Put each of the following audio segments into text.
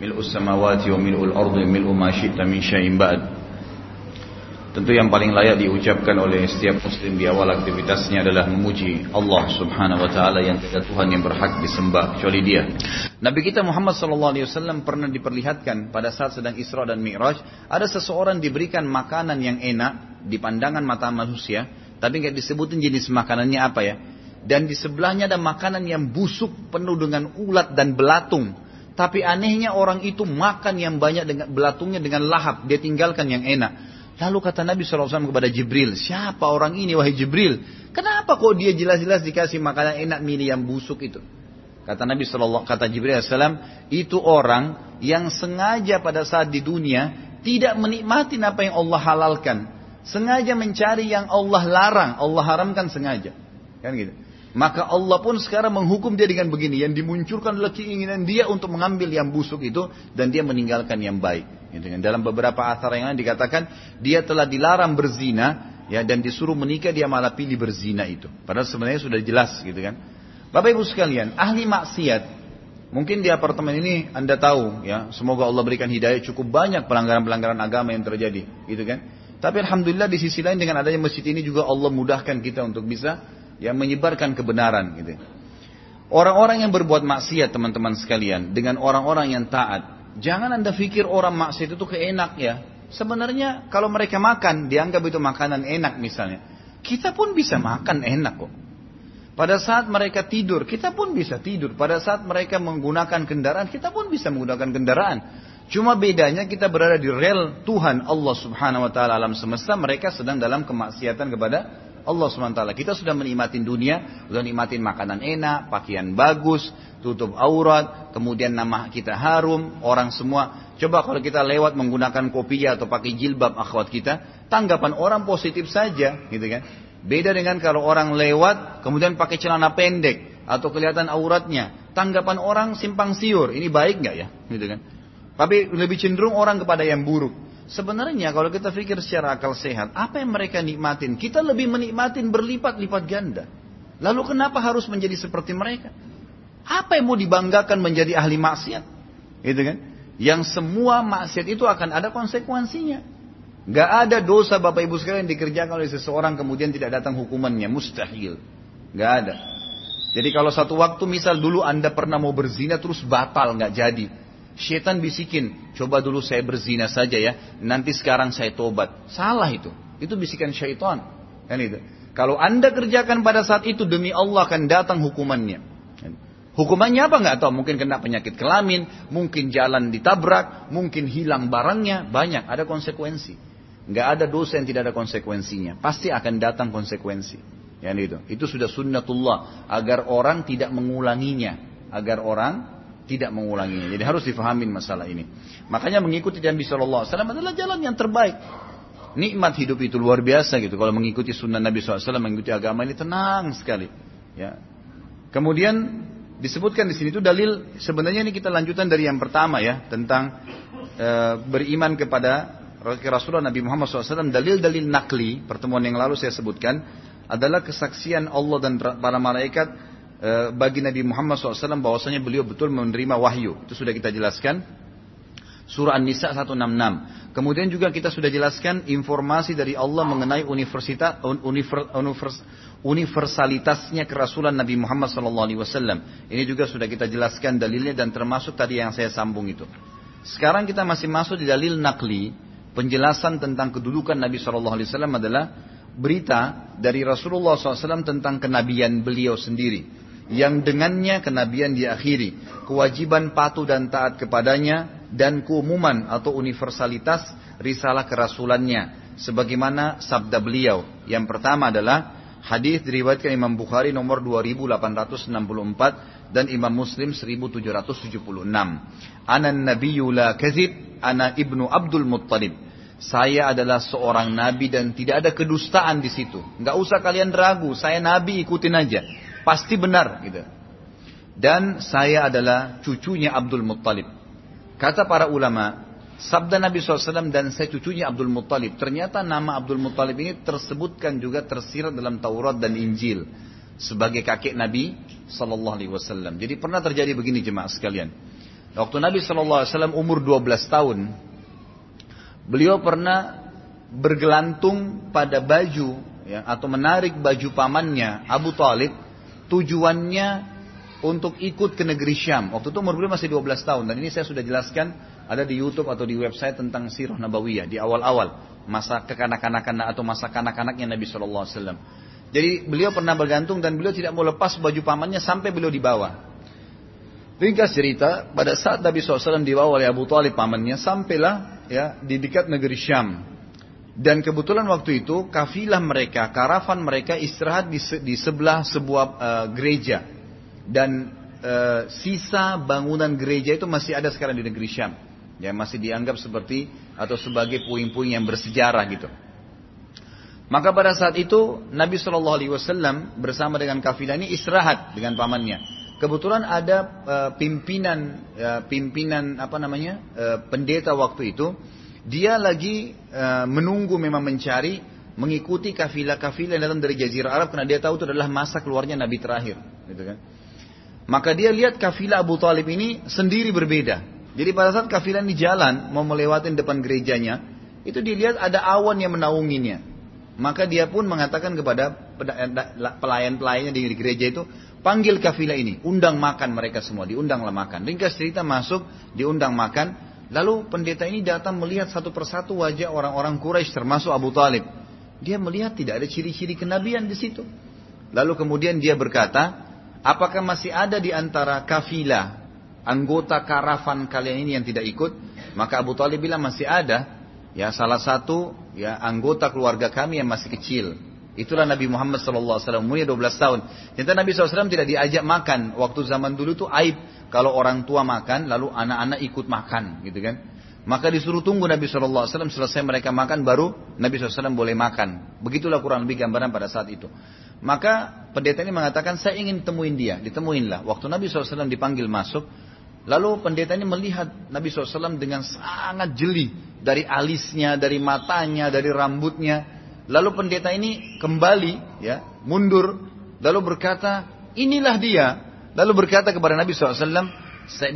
mil'us samawati wa mil'ul ardi mil'u ma syi'ta min syai'in ba'd. Tentu yang paling layak diucapkan oleh setiap muslim di awal aktivitasnya adalah memuji Allah Subhanahu wa taala yang tidak Tuhan yang berhak disembah kecuali Dia. Nabi kita Muhammad sallallahu alaihi wasallam pernah diperlihatkan pada saat sedang Isra dan Mi'raj, ada seseorang diberikan makanan yang enak di pandangan mata manusia, tapi nggak disebutin jenis makanannya apa ya. Dan di sebelahnya ada makanan yang busuk penuh dengan ulat dan belatung. Tapi anehnya orang itu makan yang banyak dengan belatungnya dengan lahap, dia tinggalkan yang enak. Lalu kata Nabi SAW kepada Jibril, siapa orang ini wahai Jibril? Kenapa kok dia jelas-jelas dikasih makanan enak milih yang busuk itu? Kata Nabi SAW, kata Jibril SAW, itu orang yang sengaja pada saat di dunia tidak menikmati apa yang Allah halalkan. Sengaja mencari yang Allah larang, Allah haramkan sengaja. Kan gitu. Maka Allah pun sekarang menghukum dia dengan begini. Yang dimunculkan adalah keinginan dia untuk mengambil yang busuk itu. Dan dia meninggalkan yang baik. Gitu kan. Dalam beberapa asar yang lain dikatakan dia telah dilarang berzina ya dan disuruh menikah dia malah pilih berzina itu. Padahal sebenarnya sudah jelas gitu kan. Bapak Ibu sekalian, ahli maksiat Mungkin di apartemen ini Anda tahu ya, semoga Allah berikan hidayah cukup banyak pelanggaran-pelanggaran agama yang terjadi, gitu kan? Tapi alhamdulillah di sisi lain dengan adanya masjid ini juga Allah mudahkan kita untuk bisa ya menyebarkan kebenaran gitu. Orang-orang yang berbuat maksiat teman-teman sekalian dengan orang-orang yang taat Jangan anda pikir orang maksiat itu keenak ya. Sebenarnya kalau mereka makan, dianggap itu makanan enak misalnya. Kita pun bisa makan enak kok. Pada saat mereka tidur, kita pun bisa tidur. Pada saat mereka menggunakan kendaraan, kita pun bisa menggunakan kendaraan. Cuma bedanya kita berada di rel Tuhan Allah subhanahu wa ta'ala alam semesta, mereka sedang dalam kemaksiatan kepada Allah SWT. Kita sudah menikmati dunia, sudah nikmatin makanan enak, pakaian bagus, tutup aurat, kemudian nama kita harum, orang semua. Coba kalau kita lewat menggunakan kopi atau pakai jilbab akhwat kita, tanggapan orang positif saja, gitu kan. Beda dengan kalau orang lewat, kemudian pakai celana pendek, atau kelihatan auratnya. Tanggapan orang simpang siur, ini baik nggak ya? Gitu kan. Tapi lebih cenderung orang kepada yang buruk. Sebenarnya kalau kita pikir secara akal sehat, apa yang mereka nikmatin? Kita lebih menikmatin berlipat-lipat ganda. Lalu kenapa harus menjadi seperti mereka? Apa yang mau dibanggakan menjadi ahli maksiat? Gitu kan? Yang semua maksiat itu akan ada konsekuensinya. Gak ada dosa Bapak Ibu sekalian dikerjakan oleh seseorang kemudian tidak datang hukumannya. Mustahil. Gak ada. Jadi kalau satu waktu misal dulu Anda pernah mau berzina terus batal gak jadi. Syaitan bisikin, coba dulu saya berzina saja ya, nanti sekarang saya tobat. Salah itu. Itu bisikan syaitan. Kan itu. Kalau anda kerjakan pada saat itu demi Allah akan datang hukumannya. Hukumannya apa nggak tahu? Mungkin kena penyakit kelamin, mungkin jalan ditabrak, mungkin hilang barangnya, banyak. Ada konsekuensi. Nggak ada dosa yang tidak ada konsekuensinya. Pasti akan datang konsekuensi. Yang itu. Itu sudah sunnatullah agar orang tidak mengulanginya, agar orang tidak mengulanginya. Jadi harus difahami masalah ini. Makanya mengikuti Nabi Shallallahu Alaihi Wasallam adalah jalan yang terbaik. Nikmat hidup itu luar biasa gitu. Kalau mengikuti sunnah Nabi SAW, mengikuti agama ini tenang sekali. Ya. Kemudian disebutkan di sini itu dalil sebenarnya ini kita lanjutan dari yang pertama ya tentang e, beriman kepada Rasulullah Nabi Muhammad SAW. Dalil-dalil nakli pertemuan yang lalu saya sebutkan adalah kesaksian Allah dan para malaikat bagi Nabi Muhammad SAW bahwasanya beliau betul menerima wahyu. Itu sudah kita jelaskan. Surah An-Nisa 166. Kemudian juga kita sudah jelaskan informasi dari Allah mengenai universitas, univer, univers, universalitasnya kerasulan Nabi Muhammad SAW. Ini juga sudah kita jelaskan dalilnya dan termasuk tadi yang saya sambung itu. Sekarang kita masih masuk di dalil nakli. Penjelasan tentang kedudukan Nabi SAW adalah berita dari Rasulullah SAW tentang kenabian beliau sendiri yang dengannya kenabian diakhiri, kewajiban patuh dan taat kepadanya, dan keumuman atau universalitas risalah kerasulannya, sebagaimana sabda beliau. Yang pertama adalah hadis diriwayatkan Imam Bukhari nomor 2864 dan Imam Muslim 1776. Anan nabiyyu la kadzib, ana ibnu Abdul Muttalib. Saya adalah seorang nabi dan tidak ada kedustaan di situ. Enggak usah kalian ragu, saya nabi ikutin aja. Pasti benar gitu. Dan saya adalah cucunya Abdul Muttalib. Kata para ulama, sabda Nabi SAW dan saya cucunya Abdul Muttalib. Ternyata nama Abdul Muttalib ini tersebutkan juga tersirat dalam Taurat dan Injil sebagai kakek Nabi Wasallam. Jadi pernah terjadi begini jemaah sekalian. Waktu Nabi SAW umur 12 tahun, beliau pernah bergelantung pada baju ya, atau menarik baju pamannya Abu Talib tujuannya untuk ikut ke negeri Syam. Waktu itu umur beliau masih 12 tahun dan ini saya sudah jelaskan ada di YouTube atau di website tentang Sirah Nabawiyah di awal-awal masa kekanak-kanakan atau masa kanak-kanaknya Nabi SAW. Jadi beliau pernah bergantung dan beliau tidak mau lepas baju pamannya sampai beliau dibawa. Ringkas cerita, pada saat Nabi SAW dibawa oleh Abu Talib pamannya, sampailah ya di dekat negeri Syam. Dan kebetulan waktu itu kafilah mereka, karavan mereka istirahat di, di sebelah sebuah uh, gereja. Dan uh, sisa bangunan gereja itu masih ada sekarang di negeri Syam. Ya masih dianggap seperti atau sebagai puing-puing yang bersejarah gitu. Maka pada saat itu Nabi Shallallahu Alaihi Wasallam bersama dengan kafilah ini istirahat dengan pamannya. Kebetulan ada uh, pimpinan uh, pimpinan apa namanya uh, pendeta waktu itu dia lagi uh, menunggu memang mencari mengikuti kafilah-kafilah yang datang dari Jazirah Arab karena dia tahu itu adalah masa keluarnya Nabi terakhir, gitu kan? Maka dia lihat kafilah Abu Talib ini sendiri berbeda. Jadi pada saat kafilah ini jalan mau melewati depan gerejanya, itu dilihat ada awan yang menaunginya. Maka dia pun mengatakan kepada pelayan-pelayannya di gereja itu, Panggil kafilah ini, undang makan mereka semua, diundanglah makan. Ringkas cerita masuk, diundang makan. Lalu pendeta ini datang melihat satu persatu wajah orang-orang Quraisy termasuk Abu Talib. Dia melihat tidak ada ciri-ciri kenabian di situ. Lalu kemudian dia berkata, apakah masih ada di antara kafilah, anggota karavan kalian ini yang tidak ikut? Maka Abu Talib bilang masih ada. Ya salah satu ya anggota keluarga kami yang masih kecil. Itulah Nabi Muhammad SAW, umurnya 12 tahun. Ternyata Nabi SAW tidak diajak makan. Waktu zaman dulu itu aib. Kalau orang tua makan, lalu anak-anak ikut makan. gitu kan. Maka disuruh tunggu Nabi SAW selesai mereka makan, baru Nabi SAW boleh makan. Begitulah kurang lebih gambaran pada saat itu. Maka pendeta ini mengatakan, saya ingin temuin dia. Ditemuinlah. Waktu Nabi SAW dipanggil masuk, lalu pendeta ini melihat Nabi SAW dengan sangat jeli. Dari alisnya, dari matanya, dari rambutnya. Lalu pendeta ini kembali, ya, mundur, lalu berkata, inilah dia. Lalu berkata kepada Nabi SAW,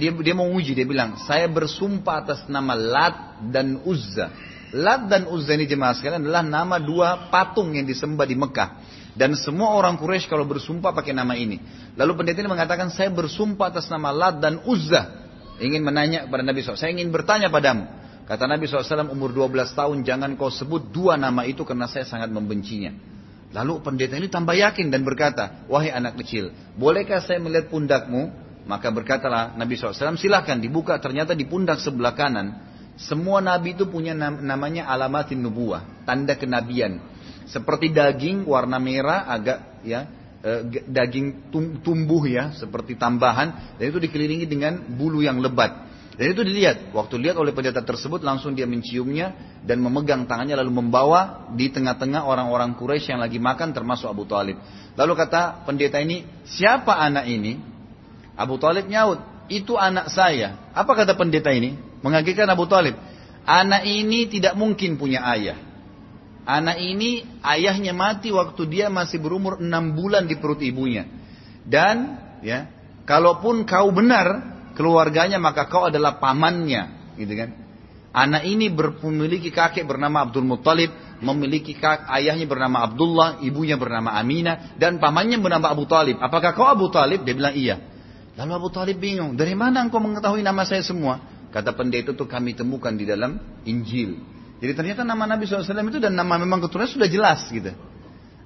dia, dia mau uji, dia bilang, saya bersumpah atas nama Lat dan Uzza. Lat dan Uzza ini jemaah sekalian adalah nama dua patung yang disembah di Mekah. Dan semua orang Quraisy kalau bersumpah pakai nama ini. Lalu pendeta ini mengatakan, saya bersumpah atas nama Lat dan Uzza. Ingin menanya kepada Nabi SAW, saya ingin bertanya padamu. Kata Nabi SAW umur 12 tahun jangan kau sebut dua nama itu karena saya sangat membencinya. Lalu pendeta ini tambah yakin dan berkata, wahai anak kecil, bolehkah saya melihat pundakmu? Maka berkatalah Nabi SAW, silahkan dibuka. Ternyata di pundak sebelah kanan, semua nabi itu punya namanya alamatin nubuah, tanda kenabian. Seperti daging warna merah agak ya eh, daging tumbuh ya seperti tambahan dan itu dikelilingi dengan bulu yang lebat. Dan itu dilihat. Waktu lihat oleh pendeta tersebut langsung dia menciumnya dan memegang tangannya lalu membawa di tengah-tengah orang-orang Quraisy yang lagi makan termasuk Abu Talib. Lalu kata pendeta ini, siapa anak ini? Abu Talib nyaut, itu anak saya. Apa kata pendeta ini? Mengagetkan Abu Talib. Anak ini tidak mungkin punya ayah. Anak ini ayahnya mati waktu dia masih berumur enam bulan di perut ibunya. Dan ya, kalaupun kau benar keluarganya maka kau adalah pamannya, gitu kan? Anak ini memiliki kakek bernama Abdul Muttalib, memiliki kak, ayahnya bernama Abdullah, ibunya bernama Aminah, dan pamannya bernama Abu Talib. Apakah kau Abu Talib? Dia bilang iya. Lalu Abu Talib bingung, dari mana engkau mengetahui nama saya semua? Kata pendeta itu kami temukan di dalam Injil. Jadi ternyata nama Nabi SAW itu dan nama memang keturunan sudah jelas gitu.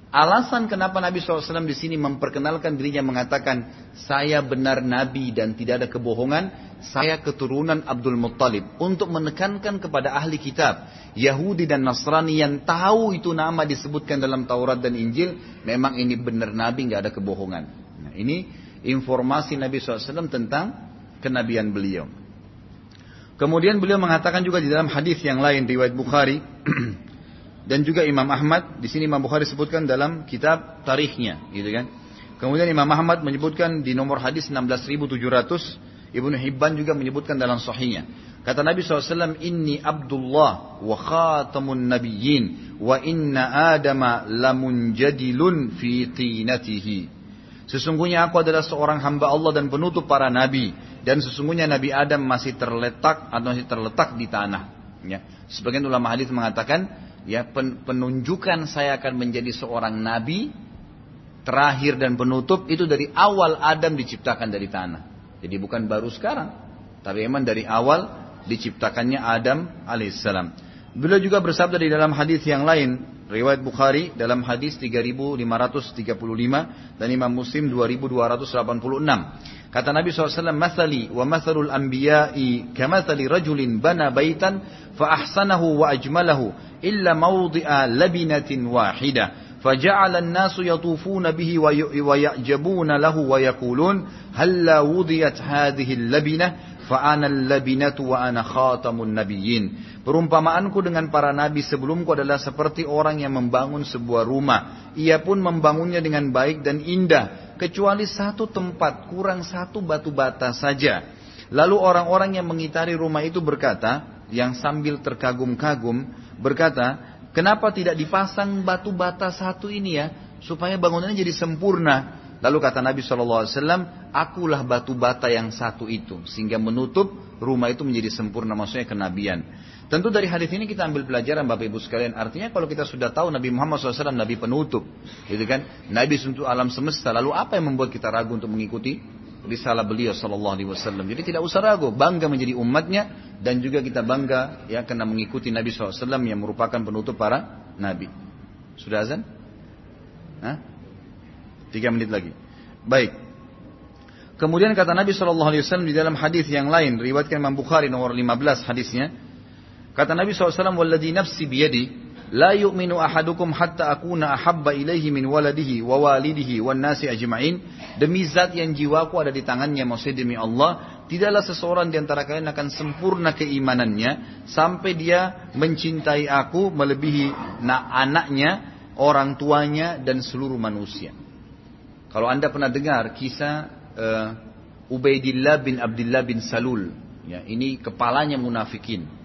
Alasan kenapa Nabi SAW di sini memperkenalkan dirinya mengatakan saya benar Nabi dan tidak ada kebohongan, saya keturunan Abdul Muttalib untuk menekankan kepada ahli kitab Yahudi dan Nasrani yang tahu itu nama disebutkan dalam Taurat dan Injil, memang ini benar Nabi nggak ada kebohongan. Nah, ini informasi Nabi SAW tentang kenabian beliau. Kemudian beliau mengatakan juga di dalam hadis yang lain riwayat Bukhari dan juga Imam Ahmad di sini Imam Bukhari sebutkan dalam kitab tarikhnya gitu kan kemudian Imam Ahmad menyebutkan di nomor hadis 16700 Ibnu Hibban juga menyebutkan dalam sahihnya kata Nabi SAW inni Abdullah wa khatamun nabiyyin wa inna adama lamunjadilun fi tinatihi Sesungguhnya aku adalah seorang hamba Allah dan penutup para nabi. Dan sesungguhnya Nabi Adam masih terletak atau masih terletak di tanah. Ya. Sebagian ulama hadis mengatakan, ya penunjukan saya akan menjadi seorang nabi terakhir dan penutup itu dari awal Adam diciptakan dari tanah. Jadi bukan baru sekarang, tapi memang dari awal diciptakannya Adam alaihissalam. Beliau juga bersabda di dalam hadis yang lain, riwayat Bukhari dalam hadis 3535 dan Imam Muslim 2286. Kata Nabi SAW, Mathali wa mathalul anbiya'i kamathali rajulin bana baitan fa ahsanahu wa ajmalahu illa mawdi'a labinatin wahidah. فجعل الناس يطوفون به ويعجبون له ويقولون هلا وضيت هذه اللبنة Fa'anal labinatu wa khatamun nabiyyin. Perumpamaanku dengan para nabi sebelumku adalah seperti orang yang membangun sebuah rumah. Ia pun membangunnya dengan baik dan indah. Kecuali satu tempat, kurang satu batu bata saja. Lalu orang-orang yang mengitari rumah itu berkata, yang sambil terkagum-kagum, berkata, kenapa tidak dipasang batu bata satu ini ya, supaya bangunannya jadi sempurna. Lalu kata Nabi SAW, akulah batu bata yang satu itu. Sehingga menutup rumah itu menjadi sempurna, maksudnya kenabian. Tentu dari hadis ini kita ambil pelajaran Bapak Ibu sekalian. Artinya kalau kita sudah tahu Nabi Muhammad SAW Nabi penutup, gitu kan? Nabi untuk alam semesta. Lalu apa yang membuat kita ragu untuk mengikuti risalah beliau Sallallahu Alaihi Wasallam? Jadi tidak usah ragu, bangga menjadi umatnya dan juga kita bangga ya karena mengikuti Nabi SAW yang merupakan penutup para Nabi. Sudah azan? Hah? Tiga menit lagi. Baik. Kemudian kata Nabi Shallallahu Alaihi Wasallam di dalam hadis yang lain, riwayatkan Imam Bukhari nomor 15 hadisnya, Kata Nabi SAW, Walladhi nafsi biyadi, La yu'minu ahadukum hatta akuna ahabba ilaihi min waladihi wa walidihi wa nasi ajma'in. Demi zat yang jiwaku ada di tangannya, maksudnya demi Allah, tidaklah seseorang di antara kalian akan sempurna keimanannya sampai dia mencintai aku melebihi na anaknya, orang tuanya dan seluruh manusia. Kalau anda pernah dengar kisah uh, Ubaidillah bin Abdullah bin Salul, ya, ini kepalanya munafikin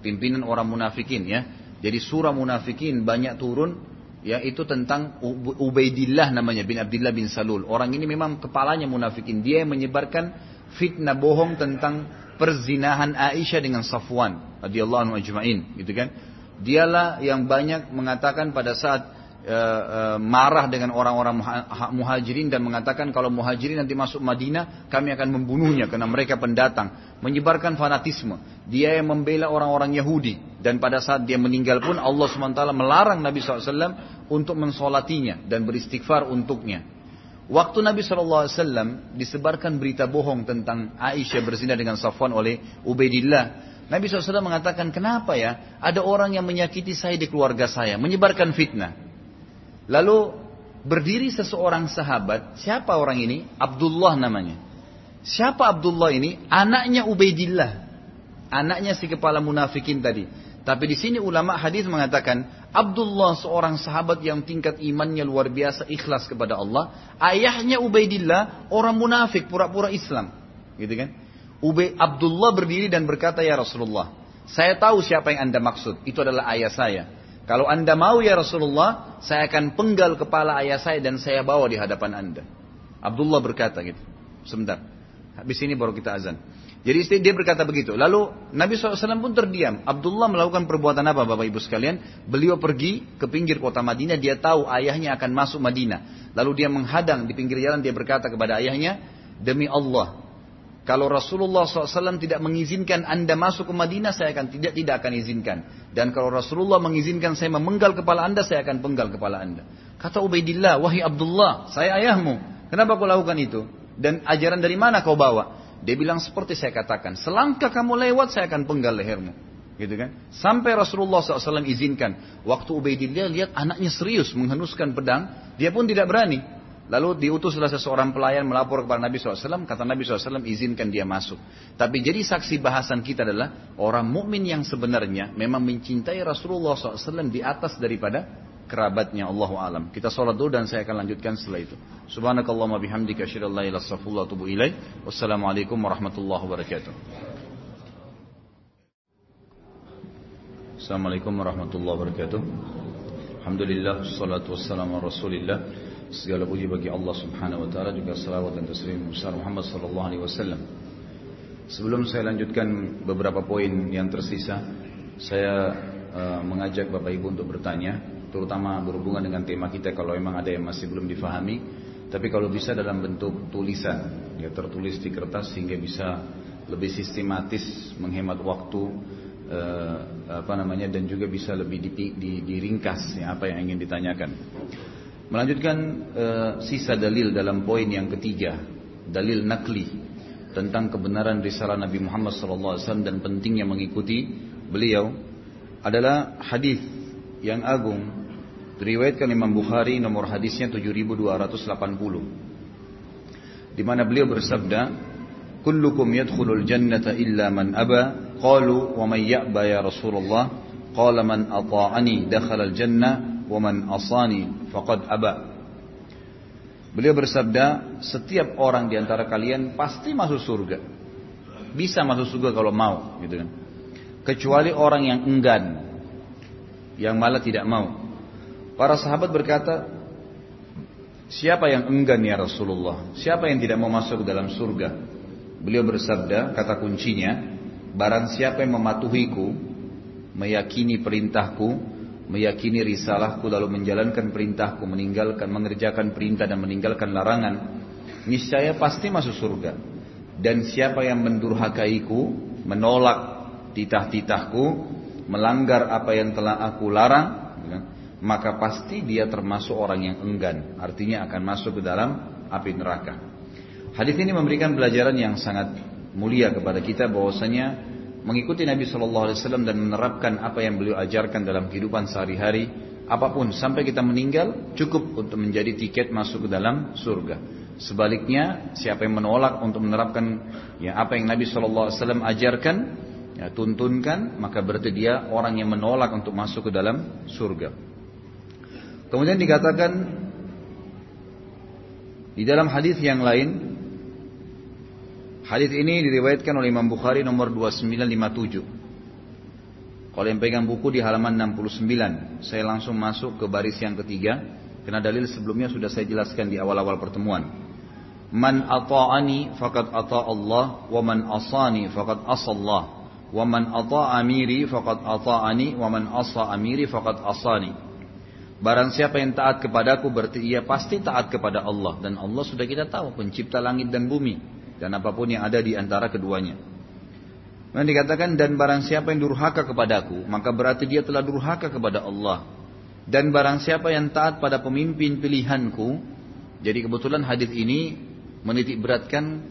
pimpinan orang munafikin ya. Jadi surah munafikin banyak turun ya itu tentang Ubaidillah namanya bin Abdullah bin Salul. Orang ini memang kepalanya munafikin. Dia yang menyebarkan fitnah bohong tentang perzinahan Aisyah dengan Safwan radhiyallahu anhu ajma'in gitu kan. Dialah yang banyak mengatakan pada saat e, e, marah dengan orang-orang muhajirin dan mengatakan kalau muhajirin nanti masuk Madinah kami akan membunuhnya karena mereka pendatang. Menyebarkan fanatisme. Dia yang membela orang-orang Yahudi. Dan pada saat dia meninggal pun Allah SWT melarang Nabi SAW untuk mensolatinya dan beristighfar untuknya. Waktu Nabi SAW disebarkan berita bohong tentang Aisyah berzina dengan Safwan oleh Ubaidillah Nabi SAW mengatakan, kenapa ya? Ada orang yang menyakiti saya di keluarga saya, menyebarkan fitnah. Lalu berdiri seseorang sahabat, siapa orang ini? Abdullah namanya. Siapa Abdullah ini? Anaknya Ubaidillah. Anaknya si kepala munafikin tadi. Tapi di sini ulama hadis mengatakan Abdullah seorang sahabat yang tingkat imannya luar biasa ikhlas kepada Allah. Ayahnya Ubaidillah orang munafik pura-pura Islam, gitu kan? Ubay Abdullah berdiri dan berkata ya Rasulullah, saya tahu siapa yang anda maksud. Itu adalah ayah saya. Kalau anda mau ya Rasulullah, saya akan penggal kepala ayah saya dan saya bawa di hadapan anda. Abdullah berkata gitu. Sebentar. Habis ini baru kita azan. Jadi dia berkata begitu. Lalu Nabi SAW pun terdiam. Abdullah melakukan perbuatan apa Bapak Ibu sekalian? Beliau pergi ke pinggir kota Madinah. Dia tahu ayahnya akan masuk Madinah. Lalu dia menghadang di pinggir jalan. Dia berkata kepada ayahnya. Demi Allah. Kalau Rasulullah SAW tidak mengizinkan anda masuk ke Madinah, saya akan tidak tidak akan izinkan. Dan kalau Rasulullah mengizinkan saya memenggal kepala anda, saya akan penggal kepala anda. Kata Ubaidillah, wahai Abdullah, saya ayahmu. Kenapa kau lakukan itu? Dan ajaran dari mana kau bawa? Dia bilang seperti saya katakan, selangkah kamu lewat, saya akan penggal lehermu. Gitu kan? Sampai Rasulullah SAW izinkan. Waktu Ubaidillah lihat anaknya serius menghenuskan pedang, dia pun tidak berani. Lalu diutuslah seseorang pelayan melapor kepada Nabi SAW. Kata Nabi SAW izinkan dia masuk. Tapi jadi saksi bahasan kita adalah orang mukmin yang sebenarnya memang mencintai Rasulullah SAW di atas daripada kerabatnya Allah alam. Kita sholat dulu dan saya akan lanjutkan setelah itu. Subhanakallahumma bihamdika asyhadu tubu ilaih. Wassalamualaikum warahmatullahi wabarakatuh. Assalamualaikum warahmatullahi wabarakatuh. Alhamdulillah, salatu wassalamu rasulillah Segala puji bagi Allah Subhanahu wa taala juga salawat dan taslim besar Muhammad sallallahu alaihi wasallam. Sebelum saya lanjutkan beberapa poin yang tersisa, saya uh, mengajak Bapak Ibu untuk bertanya, terutama berhubungan dengan tema kita kalau memang ada yang masih belum difahami, tapi kalau bisa dalam bentuk tulisan, ya tertulis di kertas sehingga bisa lebih sistematis menghemat waktu uh, apa namanya dan juga bisa lebih di, diringkas ya apa yang ingin ditanyakan. Melanjutkan e, sisa dalil dalam poin yang ketiga, dalil nakli tentang kebenaran risalah Nabi Muhammad SAW dan pentingnya mengikuti beliau adalah hadis yang agung diriwayatkan Imam Bukhari nomor hadisnya 7280 di mana beliau bersabda kullukum yadkhulul jannata illa man aba. Qalu wa man ya'ba ya Rasulullah? Qala man ata'ani dakhala al jannah waman asani faqad aba. Beliau bersabda, setiap orang di antara kalian pasti masuk surga. Bisa masuk surga kalau mau, gitu kan. Kecuali orang yang enggan, yang malah tidak mau. Para sahabat berkata, siapa yang enggan ya Rasulullah? Siapa yang tidak mau masuk ke dalam surga? Beliau bersabda, kata kuncinya, barang siapa yang mematuhiku, meyakini perintahku, meyakini risalahku lalu menjalankan perintahku, meninggalkan mengerjakan perintah dan meninggalkan larangan, niscaya pasti masuk surga. Dan siapa yang mendurhakaiku, menolak titah-titahku, melanggar apa yang telah aku larang, ya, maka pasti dia termasuk orang yang enggan, artinya akan masuk ke dalam api neraka. Hadis ini memberikan pelajaran yang sangat mulia kepada kita bahwasanya mengikuti Nabi Shallallahu Alaihi Wasallam dan menerapkan apa yang beliau ajarkan dalam kehidupan sehari-hari, apa pun sampai kita meninggal cukup untuk menjadi tiket masuk ke dalam surga. Sebaliknya, siapa yang menolak untuk menerapkan ya apa yang Nabi Shallallahu Alaihi Wasallam ajarkan, ya, tuntunkan, maka berarti dia orang yang menolak untuk masuk ke dalam surga. Kemudian dikatakan di dalam hadis yang lain Hadis ini diriwayatkan oleh Imam Bukhari nomor 2957. Kalau yang pegang buku di halaman 69, saya langsung masuk ke baris yang ketiga karena dalil sebelumnya sudah saya jelaskan di awal-awal pertemuan. Man ata'ani faqad ata Allah wa man asani faqad asallah wa man ata amiri faqad ata'ani wa man asa amiri faqad asani. Barang siapa yang taat kepadaku berarti ia pasti taat kepada Allah dan Allah sudah kita tahu pencipta langit dan bumi dan apa pun yang ada di antara keduanya. Dan dikatakan dan barang siapa yang durhaka kepadaku, maka berarti dia telah durhaka kepada Allah. Dan barang siapa yang taat pada pemimpin pilihanku, jadi kebetulan hadis ini menitik beratkan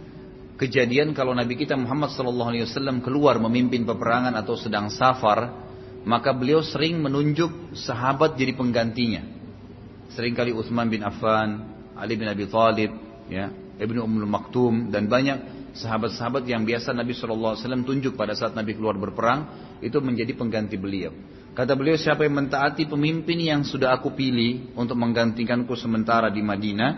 kejadian kalau Nabi kita Muhammad SAW keluar memimpin peperangan atau sedang safar, maka beliau sering menunjuk sahabat jadi penggantinya. Seringkali Utsman bin Affan, Ali bin Abi Thalib, ya, Ibnu Ummul Maktum dan banyak sahabat-sahabat yang biasa Nabi SAW tunjuk pada saat Nabi keluar berperang itu menjadi pengganti beliau. Kata beliau siapa yang mentaati pemimpin yang sudah aku pilih untuk menggantikanku sementara di Madinah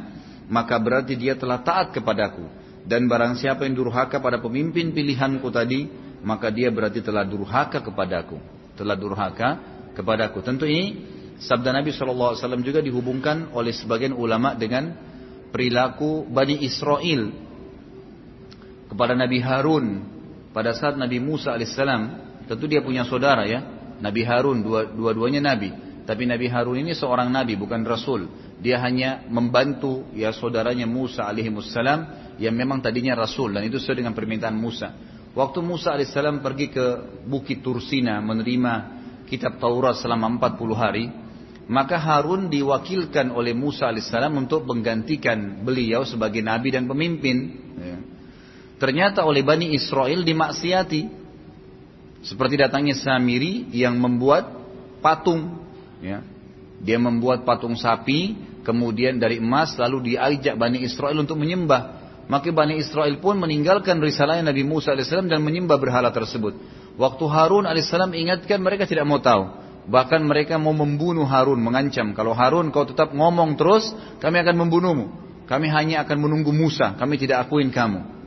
maka berarti dia telah taat kepadaku dan barang siapa yang durhaka pada pemimpin pilihanku tadi maka dia berarti telah durhaka kepadaku telah durhaka kepadaku tentu ini sabda Nabi SAW juga dihubungkan oleh sebagian ulama dengan perilaku Bani Israel kepada Nabi Harun pada saat Nabi Musa alaihissalam tentu dia punya saudara ya Nabi Harun dua, dua-duanya Nabi. Tapi Nabi Harun ini seorang Nabi bukan Rasul. Dia hanya membantu ya saudaranya Musa alaihissalam yang memang tadinya Rasul dan itu sesuai dengan permintaan Musa. Waktu Musa alaihissalam pergi ke Bukit Tursina menerima kitab Taurat selama 40 hari maka Harun diwakilkan oleh Musa alaihissalam untuk menggantikan beliau sebagai nabi dan pemimpin. Ya. Ternyata oleh Bani Israel dimaksiati. Seperti datangnya Samiri yang membuat patung. Ya. Dia membuat patung sapi, kemudian dari emas, lalu diajak Bani Israel untuk menyembah. Maka Bani Israel pun meninggalkan risalah Nabi Musa alaihissalam dan menyembah berhala tersebut. Waktu Harun alaihissalam ingatkan mereka tidak mau tahu. Bahkan mereka mau membunuh Harun, mengancam. Kalau Harun kau tetap ngomong terus, kami akan membunuhmu. Kami hanya akan menunggu Musa, kami tidak akuin kamu.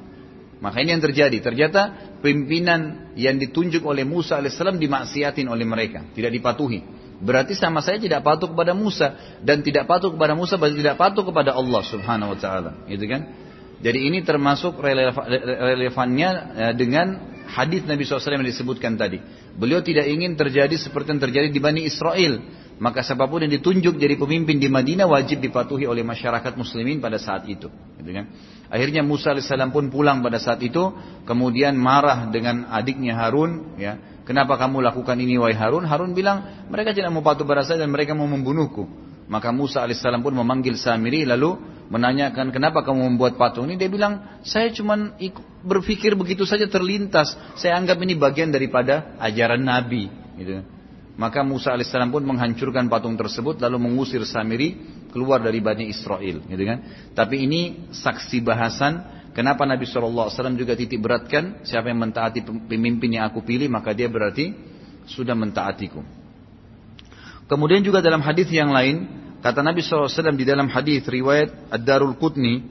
Maka ini yang terjadi. Ternyata pimpinan yang ditunjuk oleh Musa alaihissalam dimaksiatin oleh mereka, tidak dipatuhi. Berarti sama saya tidak patuh kepada Musa dan tidak patuh kepada Musa berarti tidak patuh kepada Allah Subhanahu wa taala, gitu kan? Jadi ini termasuk relevannya eh, dengan hadis Nabi SAW yang disebutkan tadi. Beliau tidak ingin terjadi seperti yang terjadi di Bani Israel. Maka siapa pun yang ditunjuk jadi pemimpin di Madinah wajib dipatuhi oleh masyarakat muslimin pada saat itu. Gitu kan? Akhirnya Musa AS pun pulang pada saat itu. Kemudian marah dengan adiknya Harun. Ya, Kenapa kamu lakukan ini wahai Harun? Harun bilang mereka tidak mau patuh pada saya dan mereka mau membunuhku. Maka Musa AS pun memanggil Samiri lalu menanyakan kenapa kamu membuat patung ini. Dia bilang saya cuma berpikir begitu saja terlintas. Saya anggap ini bagian daripada ajaran Nabi. Gitu. Maka Musa alaihissalam pun menghancurkan patung tersebut lalu mengusir Samiri keluar dari Bani Israel, gitu kan? Tapi ini saksi bahasan kenapa Nabi SAW juga titik beratkan siapa yang mentaati pemimpin yang aku pilih maka dia berarti sudah mentaatiku. Kemudian juga dalam hadis yang lain kata Nabi SAW di dalam hadis riwayat Ad-Darul Qutni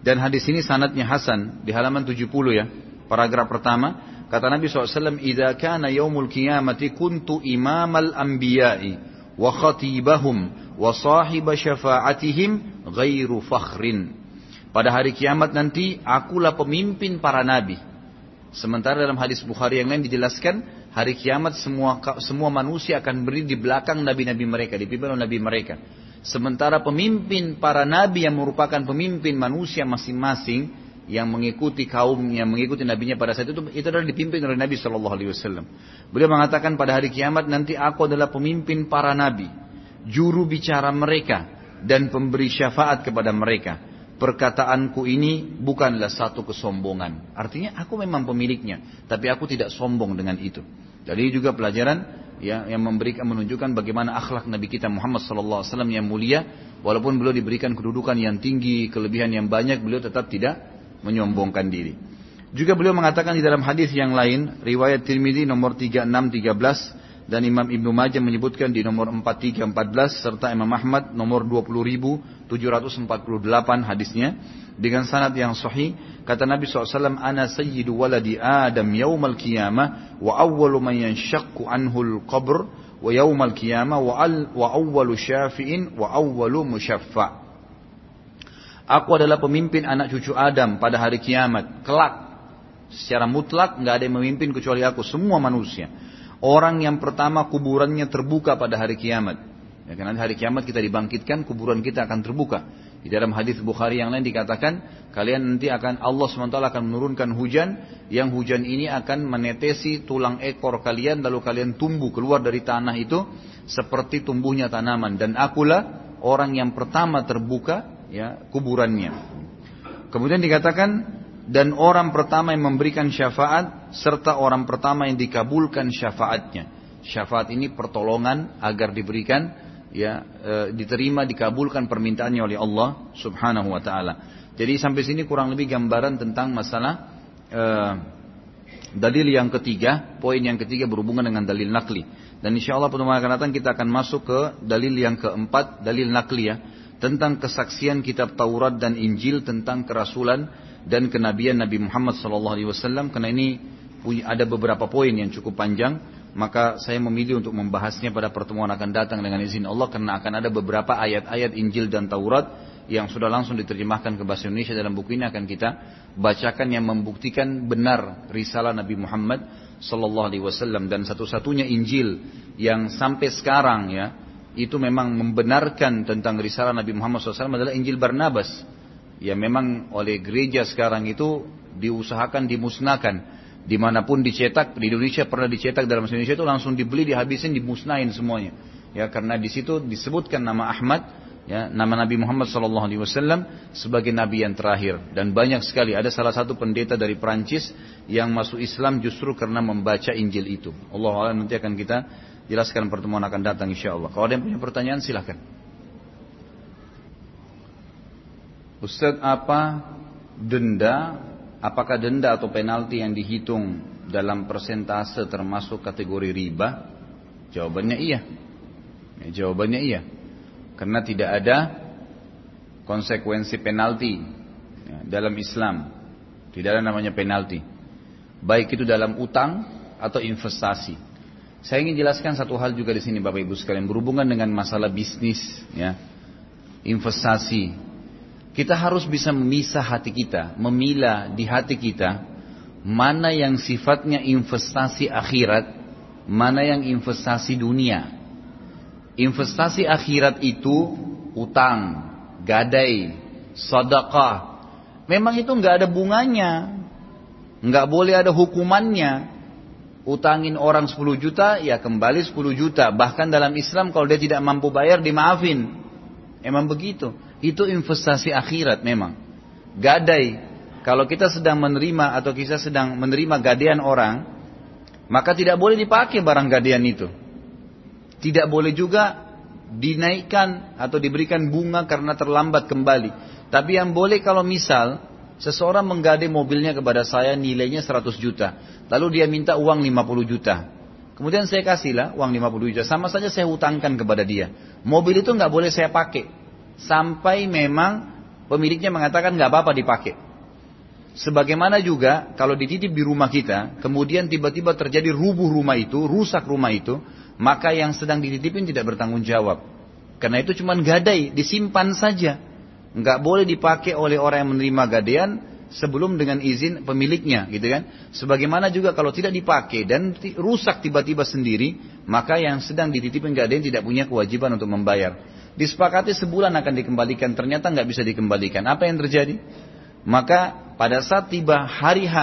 dan hadis ini sanatnya Hasan di halaman 70 ya paragraf pertama Kata Nabi SAW, "Idza kana yaumul qiyamati kuntu imamal anbiya'i wa khatibahum wa sahiba syafa'atihim ghairu fakhrin." Pada hari kiamat nanti akulah pemimpin para nabi. Sementara dalam hadis Bukhari yang lain dijelaskan hari kiamat semua semua manusia akan berdiri di belakang nabi-nabi mereka, dipimpin oleh nabi mereka. Sementara pemimpin para nabi yang merupakan pemimpin manusia masing-masing yang mengikuti kaum yang mengikuti nabinya pada saat itu itu adalah dipimpin oleh Nabi Shallallahu Alaihi Wasallam. Beliau mengatakan pada hari kiamat nanti aku adalah pemimpin para nabi, juru bicara mereka dan pemberi syafaat kepada mereka. Perkataanku ini bukanlah satu kesombongan. Artinya aku memang pemiliknya, tapi aku tidak sombong dengan itu. Jadi juga pelajaran ya, yang memberikan menunjukkan bagaimana akhlak Nabi kita Muhammad Sallallahu Alaihi Wasallam yang mulia, walaupun beliau diberikan kedudukan yang tinggi, kelebihan yang banyak, beliau tetap tidak menyombongkan diri. Juga beliau mengatakan di dalam hadis yang lain, riwayat Tirmidzi nomor 3613 dan Imam Ibnu Majah menyebutkan di nomor 4314 serta Imam Ahmad nomor 20748 hadisnya dengan sanad yang sahih kata Nabi SAW ana sayyidu waladi Adam yaumal qiyamah wa awwalu man yanshaqqu anhu al-qabr wa yaumal qiyamah wa, al, wa awwalu syafi'in wa awwalu musyaffa' Aku adalah pemimpin anak cucu Adam pada hari kiamat. Kelak. Secara mutlak nggak ada yang memimpin kecuali aku. Semua manusia. Orang yang pertama kuburannya terbuka pada hari kiamat. Ya, karena hari kiamat kita dibangkitkan, kuburan kita akan terbuka. Di dalam hadis Bukhari yang lain dikatakan, kalian nanti akan Allah SWT akan menurunkan hujan, yang hujan ini akan menetesi tulang ekor kalian, lalu kalian tumbuh keluar dari tanah itu seperti tumbuhnya tanaman. Dan akulah orang yang pertama terbuka ya kuburannya. Kemudian dikatakan dan orang pertama yang memberikan syafaat serta orang pertama yang dikabulkan syafaatnya. Syafaat ini pertolongan agar diberikan ya e, diterima dikabulkan permintaannya oleh Allah Subhanahu wa taala. Jadi sampai sini kurang lebih gambaran tentang masalah e, dalil yang ketiga, poin yang ketiga berhubungan dengan dalil nakli. Dan insya Allah pertemuan akan datang kita akan masuk ke dalil yang keempat, dalil nakli ya tentang kesaksian kitab Taurat dan Injil tentang kerasulan dan kenabian Nabi Muhammad SAW karena ini ada beberapa poin yang cukup panjang maka saya memilih untuk membahasnya pada pertemuan akan datang dengan izin Allah karena akan ada beberapa ayat-ayat Injil dan Taurat yang sudah langsung diterjemahkan ke bahasa Indonesia dalam buku ini akan kita bacakan yang membuktikan benar risalah Nabi Muhammad Sallallahu Alaihi Wasallam dan satu-satunya Injil yang sampai sekarang ya itu memang membenarkan tentang risalah Nabi Muhammad SAW adalah Injil Barnabas. Ya memang oleh gereja sekarang itu diusahakan dimusnahkan. Di mana pun dicetak, di Indonesia pernah dicetak dalam Indonesia itu langsung dibeli, dihabisin, dimusnahin semuanya. Ya karena di situ disebutkan nama Ahmad, ya nama Nabi Muhammad SAW sebagai Nabi yang terakhir. Dan banyak sekali ada salah satu pendeta dari Perancis yang masuk Islam justru karena membaca Injil itu. Allah nanti akan kita Jelaskan pertemuan akan datang insya Allah. Kalau ada yang punya pertanyaan silahkan. Ustaz apa denda, apakah denda atau penalti yang dihitung dalam persentase termasuk kategori riba? Jawabannya iya. Ya, jawabannya iya. Karena tidak ada konsekuensi penalti ya, dalam Islam. Tidak ada namanya penalti. Baik itu dalam utang atau investasi. Saya ingin jelaskan satu hal juga di sini Bapak Ibu sekalian berhubungan dengan masalah bisnis, ya, investasi. Kita harus bisa memisah hati kita, memilah di hati kita mana yang sifatnya investasi akhirat, mana yang investasi dunia. Investasi akhirat itu utang, gadai, sedekah. Memang itu nggak ada bunganya, nggak boleh ada hukumannya utangin orang 10 juta, ya kembali 10 juta. Bahkan dalam Islam kalau dia tidak mampu bayar, dimaafin. Emang begitu. Itu investasi akhirat memang. Gadai. Kalau kita sedang menerima atau kita sedang menerima gadaian orang, maka tidak boleh dipakai barang gadaian itu. Tidak boleh juga dinaikkan atau diberikan bunga karena terlambat kembali. Tapi yang boleh kalau misal Seseorang menggadai mobilnya kepada saya nilainya 100 juta. Lalu dia minta uang 50 juta. Kemudian saya kasihlah uang 50 juta. Sama saja saya hutangkan kepada dia. Mobil itu nggak boleh saya pakai. Sampai memang pemiliknya mengatakan nggak apa-apa dipakai. Sebagaimana juga kalau dititip di rumah kita, kemudian tiba-tiba terjadi rubuh rumah itu, rusak rumah itu, maka yang sedang dititipin tidak bertanggung jawab. Karena itu cuma gadai, disimpan saja nggak boleh dipakai oleh orang yang menerima gadean sebelum dengan izin pemiliknya gitu kan sebagaimana juga kalau tidak dipakai dan rusak tiba-tiba sendiri maka yang sedang dititipin gadean tidak punya kewajiban untuk membayar disepakati sebulan akan dikembalikan ternyata nggak bisa dikembalikan apa yang terjadi maka pada saat tiba hari H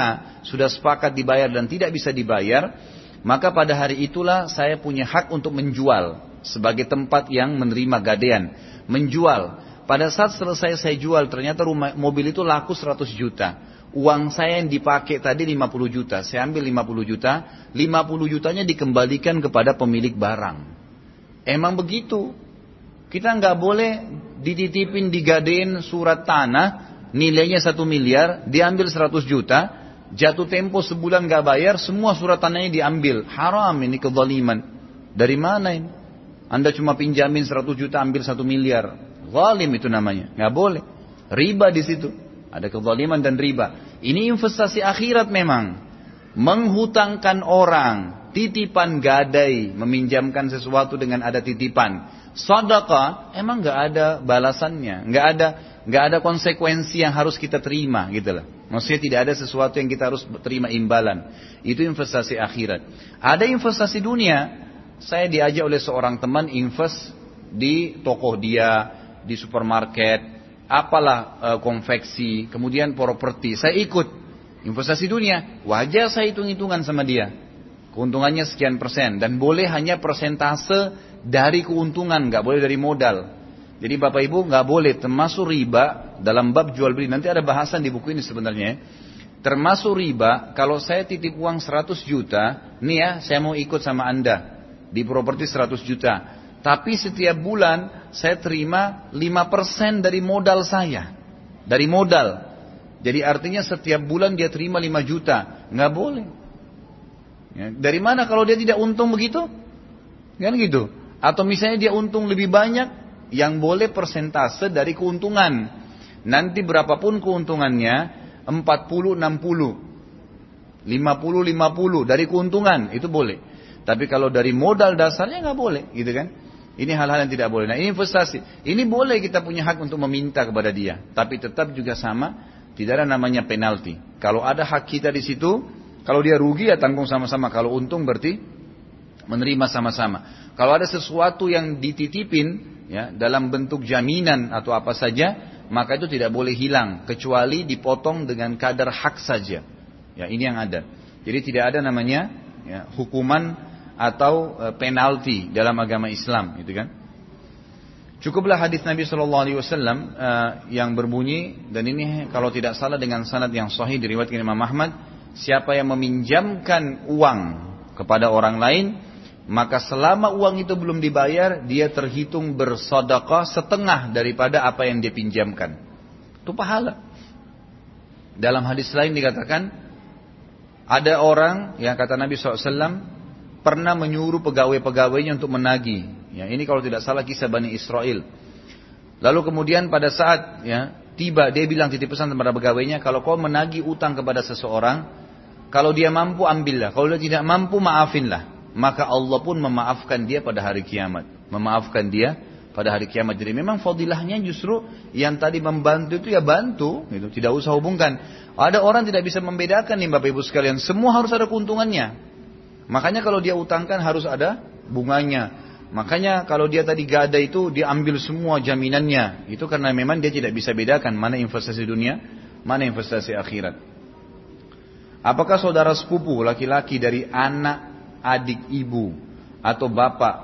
sudah sepakat dibayar dan tidak bisa dibayar maka pada hari itulah saya punya hak untuk menjual sebagai tempat yang menerima gadean menjual pada saat selesai saya jual, ternyata rumah, mobil itu laku 100 juta. Uang saya yang dipakai tadi 50 juta. Saya ambil 50 juta. 50 jutanya dikembalikan kepada pemilik barang. Emang begitu. Kita nggak boleh dititipin, digadein surat tanah. Nilainya 1 miliar. Diambil 100 juta. Jatuh tempo sebulan nggak bayar. Semua surat tanahnya diambil. Haram ini kezaliman. Dari mana ini? Anda cuma pinjamin 100 juta ambil 1 miliar. Zalim itu namanya, nggak boleh. Riba di situ. Ada kezaliman dan riba. Ini investasi akhirat memang. Menghutangkan orang, titipan gadai, meminjamkan sesuatu dengan ada titipan. Sadaqah emang nggak ada balasannya, nggak ada nggak ada konsekuensi yang harus kita terima gitu lah. Maksudnya tidak ada sesuatu yang kita harus terima imbalan. Itu investasi akhirat. Ada investasi dunia. Saya diajak oleh seorang teman invest di toko dia, di supermarket, apalah e, konveksi, kemudian properti. Saya ikut investasi dunia, wajar saya hitung-hitungan sama dia. Keuntungannya sekian persen dan boleh hanya persentase dari keuntungan, nggak boleh dari modal. Jadi bapak ibu nggak boleh termasuk riba dalam bab jual beli. Nanti ada bahasan di buku ini sebenarnya. Termasuk riba kalau saya titip uang 100 juta, nih ya saya mau ikut sama anda di properti 100 juta. Tapi setiap bulan saya terima 5% dari modal saya. Dari modal. Jadi artinya setiap bulan dia terima 5 juta. Nggak boleh. Ya, dari mana kalau dia tidak untung begitu? Kan gitu. Atau misalnya dia untung lebih banyak, yang boleh persentase dari keuntungan. Nanti berapapun keuntungannya, 40, 60. 50, 50 dari keuntungan, itu boleh. Tapi kalau dari modal dasarnya nggak boleh, gitu kan? Ini hal-hal yang tidak boleh. Nah ini investasi. Ini boleh kita punya hak untuk meminta kepada dia. Tapi tetap juga sama. Tidak ada namanya penalti. Kalau ada hak kita di situ. Kalau dia rugi ya tanggung sama-sama. Kalau untung berarti menerima sama-sama. Kalau ada sesuatu yang dititipin. ya Dalam bentuk jaminan atau apa saja. Maka itu tidak boleh hilang. Kecuali dipotong dengan kadar hak saja. Ya ini yang ada. Jadi tidak ada namanya ya, hukuman atau e, penalti dalam agama Islam, gitu kan? Cukuplah hadis Nabi Shallallahu Alaihi Wasallam e, yang berbunyi dan ini kalau tidak salah dengan sanad yang sahih diriwayatkan Imam Ahmad, siapa yang meminjamkan uang kepada orang lain, maka selama uang itu belum dibayar, dia terhitung bersodakah setengah daripada apa yang dia pinjamkan. Itu pahala. Dalam hadis lain dikatakan, ada orang yang kata Nabi SAW, pernah menyuruh pegawai-pegawainya untuk menagih. Ya, ini kalau tidak salah kisah Bani Israel. Lalu kemudian pada saat ya, tiba dia bilang titip pesan kepada pegawainya, kalau kau menagih utang kepada seseorang, kalau dia mampu ambillah, kalau dia tidak mampu maafinlah. maka Allah pun memaafkan dia pada hari kiamat. Memaafkan dia pada hari kiamat. Jadi memang fadilahnya justru yang tadi membantu itu ya bantu, gitu. tidak usah hubungkan. Ada orang tidak bisa membedakan nih Bapak Ibu sekalian, semua harus ada keuntungannya. Makanya kalau dia utangkan harus ada bunganya. Makanya kalau dia tadi gak ada itu dia ambil semua jaminannya. Itu karena memang dia tidak bisa bedakan mana investasi dunia, mana investasi akhirat. Apakah saudara sepupu laki-laki dari anak adik ibu atau bapak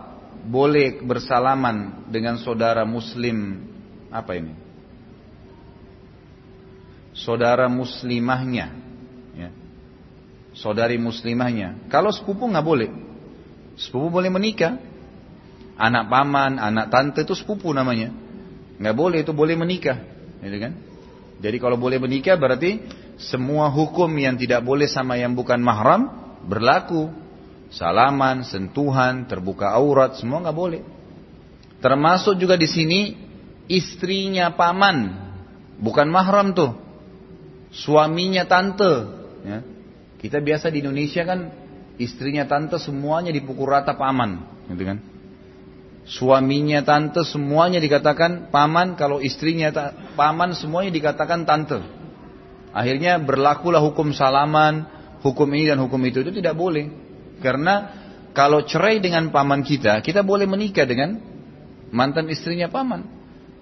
boleh bersalaman dengan saudara muslim apa ini? Saudara muslimahnya, ya. saudari muslimahnya. Kalau sepupu nggak boleh, sepupu boleh menikah. Anak paman, anak tante itu sepupu namanya. Nggak boleh itu boleh menikah, gitu kan? Jadi kalau boleh menikah berarti semua hukum yang tidak boleh sama yang bukan mahram berlaku salaman, sentuhan, terbuka aurat, semua nggak boleh. Termasuk juga di sini istrinya paman, bukan mahram tuh, suaminya tante. Ya. Kita biasa di Indonesia kan istrinya tante semuanya dipukul rata paman, gitu kan? Suaminya tante semuanya dikatakan paman, kalau istrinya paman semuanya dikatakan tante. Akhirnya berlakulah hukum salaman, hukum ini dan hukum itu itu tidak boleh. Karena kalau cerai dengan paman kita, kita boleh menikah dengan mantan istrinya paman.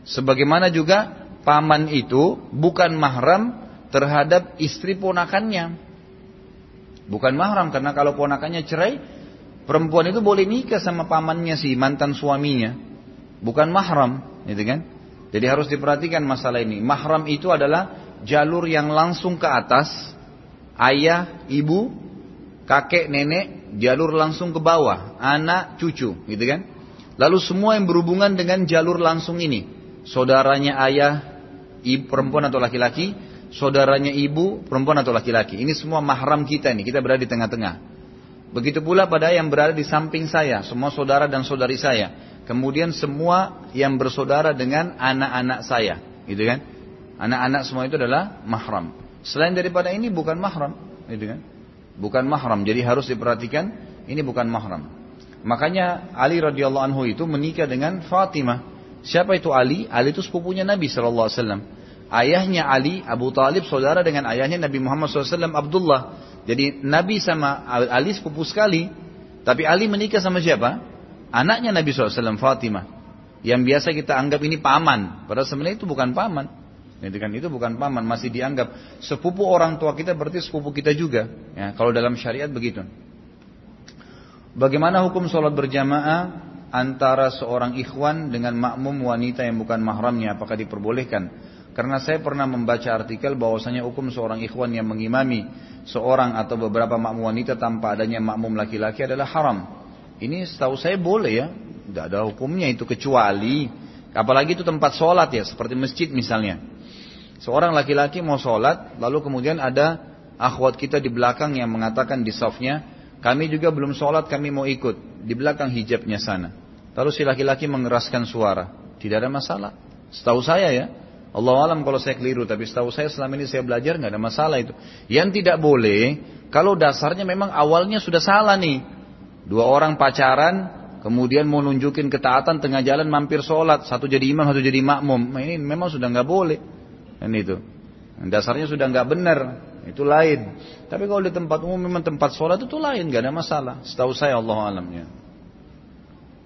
Sebagaimana juga paman itu bukan mahram terhadap istri ponakannya. Bukan mahram karena kalau ponakannya cerai, perempuan itu boleh nikah sama pamannya si mantan suaminya. Bukan mahram, gitu kan? Jadi harus diperhatikan masalah ini. Mahram itu adalah jalur yang langsung ke atas, ayah, ibu, kakek, nenek, jalur langsung ke bawah, anak, cucu, gitu kan? Lalu semua yang berhubungan dengan jalur langsung ini, saudaranya ayah, ibu perempuan atau laki-laki, saudaranya ibu, perempuan atau laki-laki. Ini semua mahram kita nih, kita berada di tengah-tengah. Begitu pula pada yang berada di samping saya, semua saudara dan saudari saya. Kemudian semua yang bersaudara dengan anak-anak saya, gitu kan? Anak-anak semua itu adalah mahram. Selain daripada ini bukan mahram, gitu kan? bukan mahram. Jadi harus diperhatikan ini bukan mahram. Makanya Ali radhiyallahu anhu itu menikah dengan Fatimah. Siapa itu Ali? Ali itu sepupunya Nabi sallallahu alaihi wasallam. Ayahnya Ali, Abu Talib, saudara dengan ayahnya Nabi Muhammad SAW, Abdullah. Jadi Nabi sama Ali sepupu sekali. Tapi Ali menikah sama siapa? Anaknya Nabi SAW, Fatimah. Yang biasa kita anggap ini paman. Padahal sebenarnya itu bukan paman. Itu kan itu bukan paman, masih dianggap sepupu orang tua kita berarti sepupu kita juga. Ya, kalau dalam syariat begitu. Bagaimana hukum sholat berjamaah antara seorang ikhwan dengan makmum wanita yang bukan mahramnya? Apakah diperbolehkan? Karena saya pernah membaca artikel bahwasanya hukum seorang ikhwan yang mengimami seorang atau beberapa makmum wanita tanpa adanya makmum laki-laki adalah haram. Ini setahu saya boleh ya, tidak ada hukumnya itu kecuali apalagi itu tempat sholat ya, seperti masjid misalnya. Seorang laki-laki mau sholat, lalu kemudian ada akhwat kita di belakang yang mengatakan di softnya, kami juga belum sholat, kami mau ikut. Di belakang hijabnya sana. Lalu si laki-laki mengeraskan suara. Tidak ada masalah. Setahu saya ya, Allah alam kalau saya keliru, tapi setahu saya selama ini saya belajar nggak ada masalah itu. Yang tidak boleh, kalau dasarnya memang awalnya sudah salah nih. Dua orang pacaran, kemudian mau nunjukin ketaatan tengah jalan mampir sholat, satu jadi imam, satu jadi makmum. Ini memang sudah nggak boleh. Kan itu. Dasarnya sudah nggak benar, itu lain. Tapi kalau di tempat umum memang tempat sholat itu lain, nggak ada masalah. Setahu saya Allah alamnya.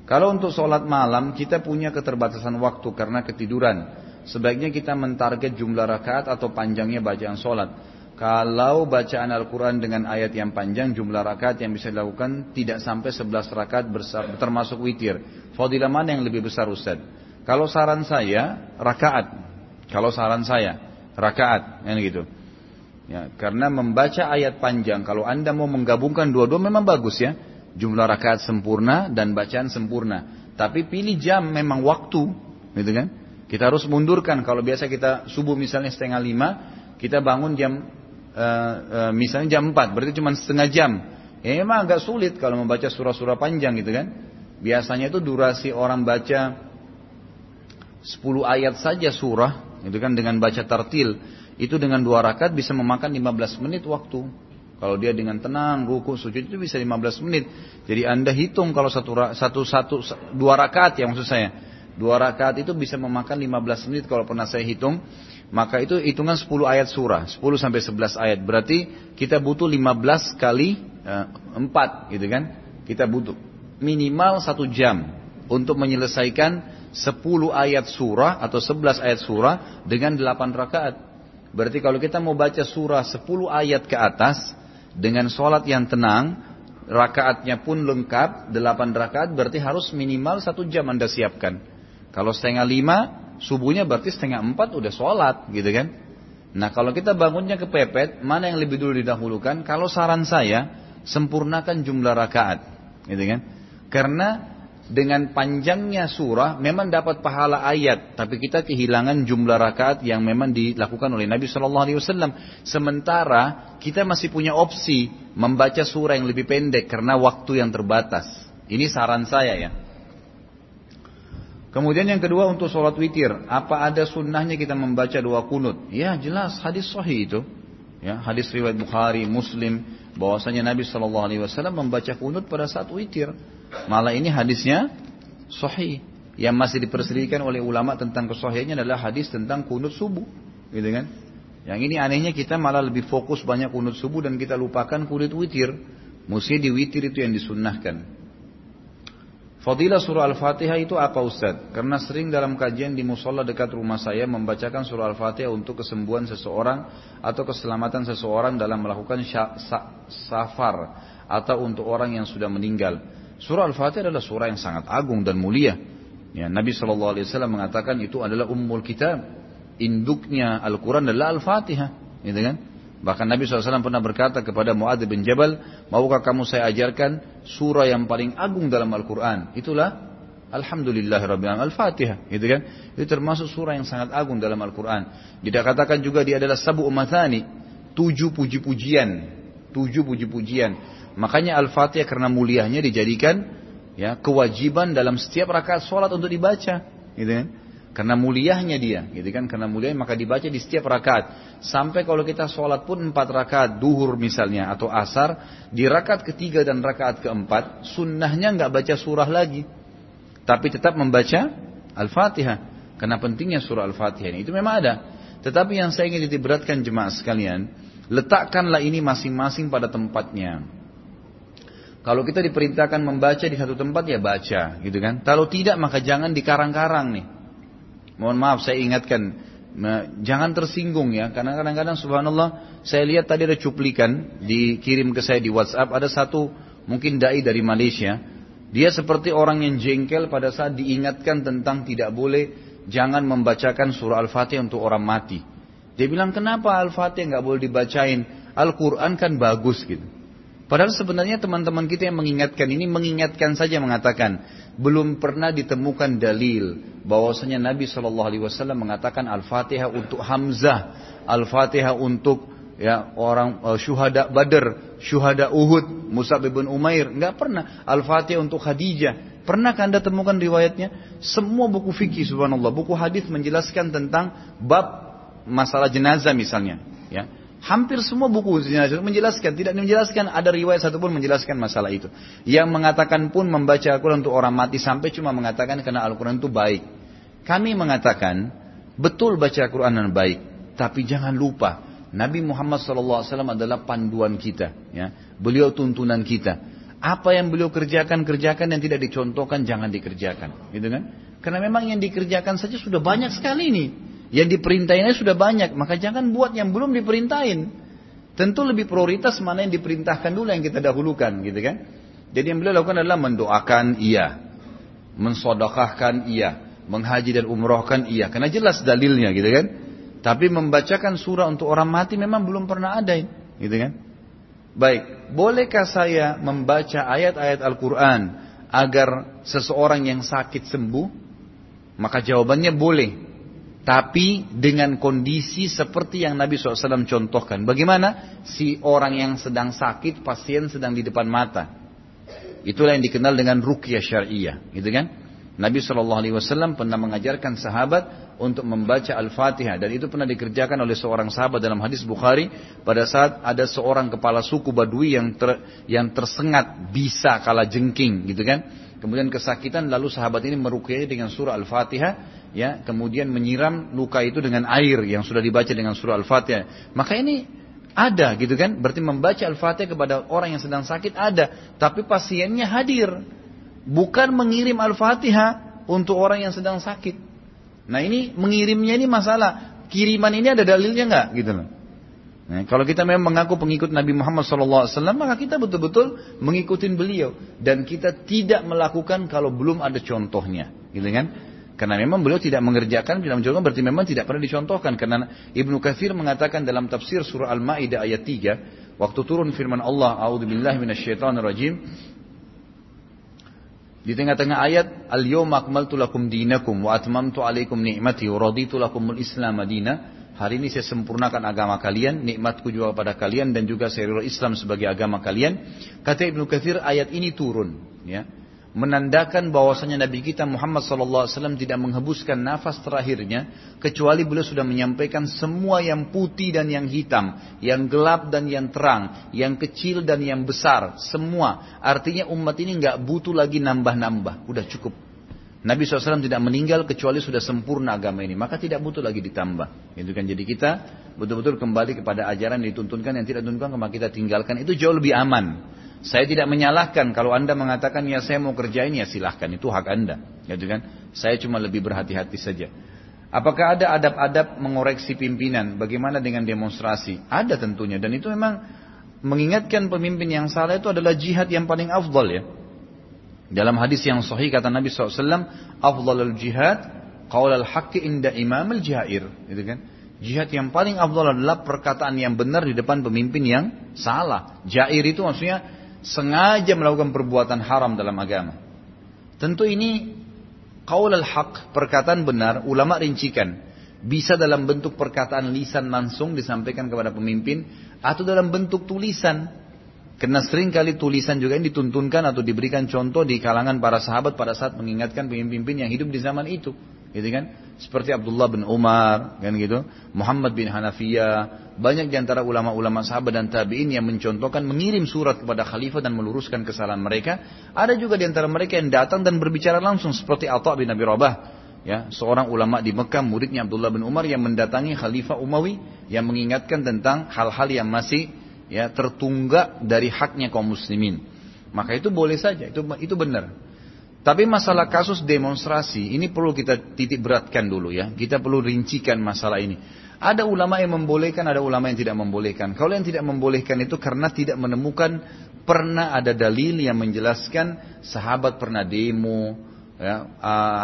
Kalau untuk sholat malam kita punya keterbatasan waktu karena ketiduran. Sebaiknya kita mentarget jumlah rakaat atau panjangnya bacaan sholat. Kalau bacaan Al-Quran dengan ayat yang panjang, jumlah rakaat yang bisa dilakukan tidak sampai 11 rakaat termasuk witir. Fadilah mana yang lebih besar Ustaz? Kalau saran saya, rakaat. Kalau saran saya, rakaat, kan gitu. Ya, karena membaca ayat panjang, kalau anda mau menggabungkan dua-dua memang bagus ya. Jumlah rakaat sempurna dan bacaan sempurna. Tapi pilih jam memang waktu, gitu kan? Kita harus mundurkan. Kalau biasa kita subuh misalnya setengah lima, kita bangun jam uh, uh, misalnya jam empat, berarti cuma setengah jam. Ya memang agak sulit kalau membaca surah-surah panjang gitu kan. Biasanya itu durasi orang baca 10 ayat saja surah itu kan dengan baca tartil itu dengan dua rakaat bisa memakan 15 menit waktu Kalau dia dengan tenang ruku sujud itu bisa 15 menit. Jadi anda hitung kalau satu satu satu dua rakaat ya maksud saya. Dua rakaat itu bisa memakan 15 menit kalau pernah saya hitung. Maka itu hitungan 10 ayat surah. 10 sampai 11 ayat. Berarti kita butuh 15 kali eh, 4 gitu kan. Kita butuh minimal satu jam untuk menyelesaikan 10 ayat surah atau 11 ayat surah dengan 8 rakaat. Berarti kalau kita mau baca surah 10 ayat ke atas dengan sholat yang tenang, rakaatnya pun lengkap, 8 rakaat berarti harus minimal satu jam Anda siapkan. Kalau setengah lima, subuhnya berarti setengah empat udah sholat gitu kan. Nah kalau kita bangunnya kepepet, mana yang lebih dulu didahulukan? Kalau saran saya, sempurnakan jumlah rakaat. Gitu kan. Karena dengan panjangnya surah memang dapat pahala ayat, tapi kita kehilangan jumlah rakaat yang memang dilakukan oleh Nabi Shallallahu Alaihi Wasallam. Sementara kita masih punya opsi membaca surah yang lebih pendek karena waktu yang terbatas. Ini saran saya ya. Kemudian yang kedua untuk sholat witir, apa ada sunnahnya kita membaca dua kunut? Ya jelas hadis sahih itu. Ya, hadis riwayat Bukhari, Muslim, bahwasanya Nabi Shallallahu Alaihi Wasallam membaca kunut pada saat witir. Malah ini hadisnya sahih. Yang masih diperselisihkan oleh ulama tentang kesahihannya adalah hadis tentang kunut subuh, gitu kan? Yang ini anehnya kita malah lebih fokus banyak kunut subuh dan kita lupakan kunut witir. Mesti di witir itu yang disunnahkan. Fadilah surah Al-Fatihah itu apa Ustaz? Karena sering dalam kajian di musola dekat rumah saya membacakan surah Al-Fatihah untuk kesembuhan seseorang atau keselamatan seseorang dalam melakukan safar atau untuk orang yang sudah meninggal. Surah Al-Fatihah adalah surah yang sangat agung dan mulia. Ya, Nabi SAW mengatakan itu adalah ummul kitab. Induknya Al-Quran adalah Al-Fatihah. Gitu kan? Bahkan Nabi SAW pernah berkata kepada Muadz bin Jabal, maukah kamu saya ajarkan surah yang paling agung dalam Al-Quran? Itulah Alhamdulillah Rabbil Al-Fatihah. Gitu kan? Itu termasuk surah yang sangat agung dalam Al-Quran. Tidak katakan juga dia adalah sabu umatani. Tujuh puji-pujian. Tujuh puji-pujian. Makanya Al-Fatihah karena mulianya dijadikan ya kewajiban dalam setiap rakaat sholat untuk dibaca. Gitu kan? Karena muliahnya dia, gitu kan? Karena muliahnya maka dibaca di setiap rakaat. Sampai kalau kita sholat pun empat rakaat, duhur misalnya atau asar, di rakaat ketiga dan rakaat keempat, sunnahnya nggak baca surah lagi, tapi tetap membaca al-fatihah. Karena pentingnya surah al-fatihah ini itu memang ada. Tetapi yang saya ingin ditiberatkan jemaah sekalian, letakkanlah ini masing-masing pada tempatnya. Kalau kita diperintahkan membaca di satu tempat ya baca, gitu kan? Kalau tidak maka jangan dikarang-karang nih. Mohon maaf saya ingatkan, jangan tersinggung ya, karena kadang-kadang subhanallah saya lihat tadi ada cuplikan dikirim ke saya di WhatsApp ada satu mungkin dai dari Malaysia, dia seperti orang yang jengkel pada saat diingatkan tentang tidak boleh jangan membacakan surah Al-Fatihah untuk orang mati. Dia bilang kenapa Al-Fatihah nggak boleh dibacain? Al-Quran kan bagus gitu. Padahal sebenarnya teman-teman kita yang mengingatkan ini mengingatkan saja mengatakan belum pernah ditemukan dalil bahwasanya Nabi Shallallahu Alaihi Wasallam mengatakan Al-Fatihah untuk Hamzah, Al-Fatihah untuk ya orang uh, syuhada Badr, syuhada Uhud, Musa bin Umair, nggak pernah. Al-Fatihah untuk Khadijah, pernah anda temukan riwayatnya? Semua buku fikih subhanallah, buku hadis menjelaskan tentang bab masalah jenazah misalnya, ya Hampir semua buku menjelaskan, tidak menjelaskan ada riwayat satupun menjelaskan masalah itu. Yang mengatakan pun membaca Al-Quran untuk orang mati sampai cuma mengatakan karena Al-Quran itu baik. Kami mengatakan betul baca Al-Quran dan baik, tapi jangan lupa Nabi Muhammad SAW adalah panduan kita, ya. Beliau tuntunan kita. Apa yang beliau kerjakan kerjakan yang tidak dicontohkan jangan dikerjakan, gitu kan? Karena memang yang dikerjakan saja sudah banyak sekali nih. Yang diperintahinnya sudah banyak, maka jangan buat yang belum diperintahin. Tentu lebih prioritas mana yang diperintahkan dulu yang kita dahulukan, gitu kan? Jadi yang beliau lakukan adalah mendoakan iya, mensodokahkan iya, menghaji dan umrohkan iya, karena jelas dalilnya, gitu kan? Tapi membacakan surah untuk orang mati memang belum pernah ada, gitu kan? Baik, bolehkah saya membaca ayat-ayat Al-Quran agar seseorang yang sakit sembuh? Maka jawabannya boleh. Tapi dengan kondisi seperti yang Nabi SAW contohkan. Bagaimana? Si orang yang sedang sakit, pasien sedang di depan mata. Itulah yang dikenal dengan rukyah syariah. Gitu kan? Nabi Wasallam pernah mengajarkan sahabat untuk membaca Al-Fatihah dan itu pernah dikerjakan oleh seorang sahabat dalam hadis Bukhari pada saat ada seorang kepala suku Badui yang ter, yang tersengat bisa kala jengking gitu kan kemudian kesakitan lalu sahabat ini merukyai dengan surah Al-Fatihah ya kemudian menyiram luka itu dengan air yang sudah dibaca dengan surah Al-Fatihah maka ini ada gitu kan berarti membaca Al-Fatihah kepada orang yang sedang sakit ada tapi pasiennya hadir bukan mengirim Al-Fatihah untuk orang yang sedang sakit. Nah ini mengirimnya ini masalah. Kiriman ini ada dalilnya nggak gitu loh. Nah, kalau kita memang mengaku pengikut Nabi Muhammad SAW, maka kita betul-betul mengikuti beliau dan kita tidak melakukan kalau belum ada contohnya, gitu kan? Karena memang beliau tidak mengerjakan, tidak mencontohkan, berarti memang tidak pernah dicontohkan. Karena Ibnu Katsir mengatakan dalam tafsir surah Al-Maidah ayat 3, waktu turun firman Allah, "A'udzubillahi minasyaitonirrajim," Di tengah-tengah ayat, Al-yawma akmaltu lakum dinakum wa atmamtu alaikum ni'mati wa raditu lakumul islam madina. Hari ini saya sempurnakan agama kalian, nikmatku juga pada kalian dan juga saya Islam sebagai agama kalian. Kata Ibnu Katsir ayat ini turun, ya menandakan bahwasanya Nabi kita Muhammad SAW tidak menghembuskan nafas terakhirnya kecuali beliau sudah menyampaikan semua yang putih dan yang hitam, yang gelap dan yang terang, yang kecil dan yang besar, semua. Artinya umat ini nggak butuh lagi nambah-nambah, udah cukup. Nabi SAW tidak meninggal kecuali sudah sempurna agama ini, maka tidak butuh lagi ditambah. Itu kan jadi kita betul-betul kembali kepada ajaran yang dituntunkan yang tidak dituntunkan maka kita tinggalkan itu jauh lebih aman. Saya tidak menyalahkan kalau anda mengatakan ya saya mau kerjain ya silahkan itu hak anda, gitu kan? Saya cuma lebih berhati-hati saja. Apakah ada adab-adab mengoreksi pimpinan? Bagaimana dengan demonstrasi? Ada tentunya dan itu memang mengingatkan pemimpin yang salah itu adalah jihad yang paling afdal ya. Dalam hadis yang sahih kata Nabi SAW, afdalul jihad qaul al-haqqi inda imam al-jair, gitu kan? Jihad yang paling afdal adalah perkataan yang benar di depan pemimpin yang salah. Jair itu maksudnya sengaja melakukan perbuatan haram dalam agama. Tentu ini qaul al-haq, perkataan benar, ulama rincikan. Bisa dalam bentuk perkataan lisan langsung disampaikan kepada pemimpin atau dalam bentuk tulisan. Karena sering kali tulisan juga ini dituntunkan atau diberikan contoh di kalangan para sahabat pada saat mengingatkan pemimpin yang hidup di zaman itu gitu kan? Seperti Abdullah bin Umar, kan gitu, Muhammad bin Hanafiyah, banyak di antara ulama-ulama sahabat dan tabi'in yang mencontohkan mengirim surat kepada khalifah dan meluruskan kesalahan mereka. Ada juga di antara mereka yang datang dan berbicara langsung seperti Atha bin Abi Rabah, ya, seorang ulama di Mekah, muridnya Abdullah bin Umar yang mendatangi khalifah Umawi yang mengingatkan tentang hal-hal yang masih ya tertunggak dari haknya kaum muslimin. Maka itu boleh saja, itu itu benar. Tapi masalah kasus demonstrasi ini perlu kita titik beratkan dulu ya. Kita perlu rincikan masalah ini. Ada ulama yang membolehkan, ada ulama yang tidak membolehkan. Kalau yang tidak membolehkan itu karena tidak menemukan pernah ada dalil yang menjelaskan sahabat pernah demo, ya,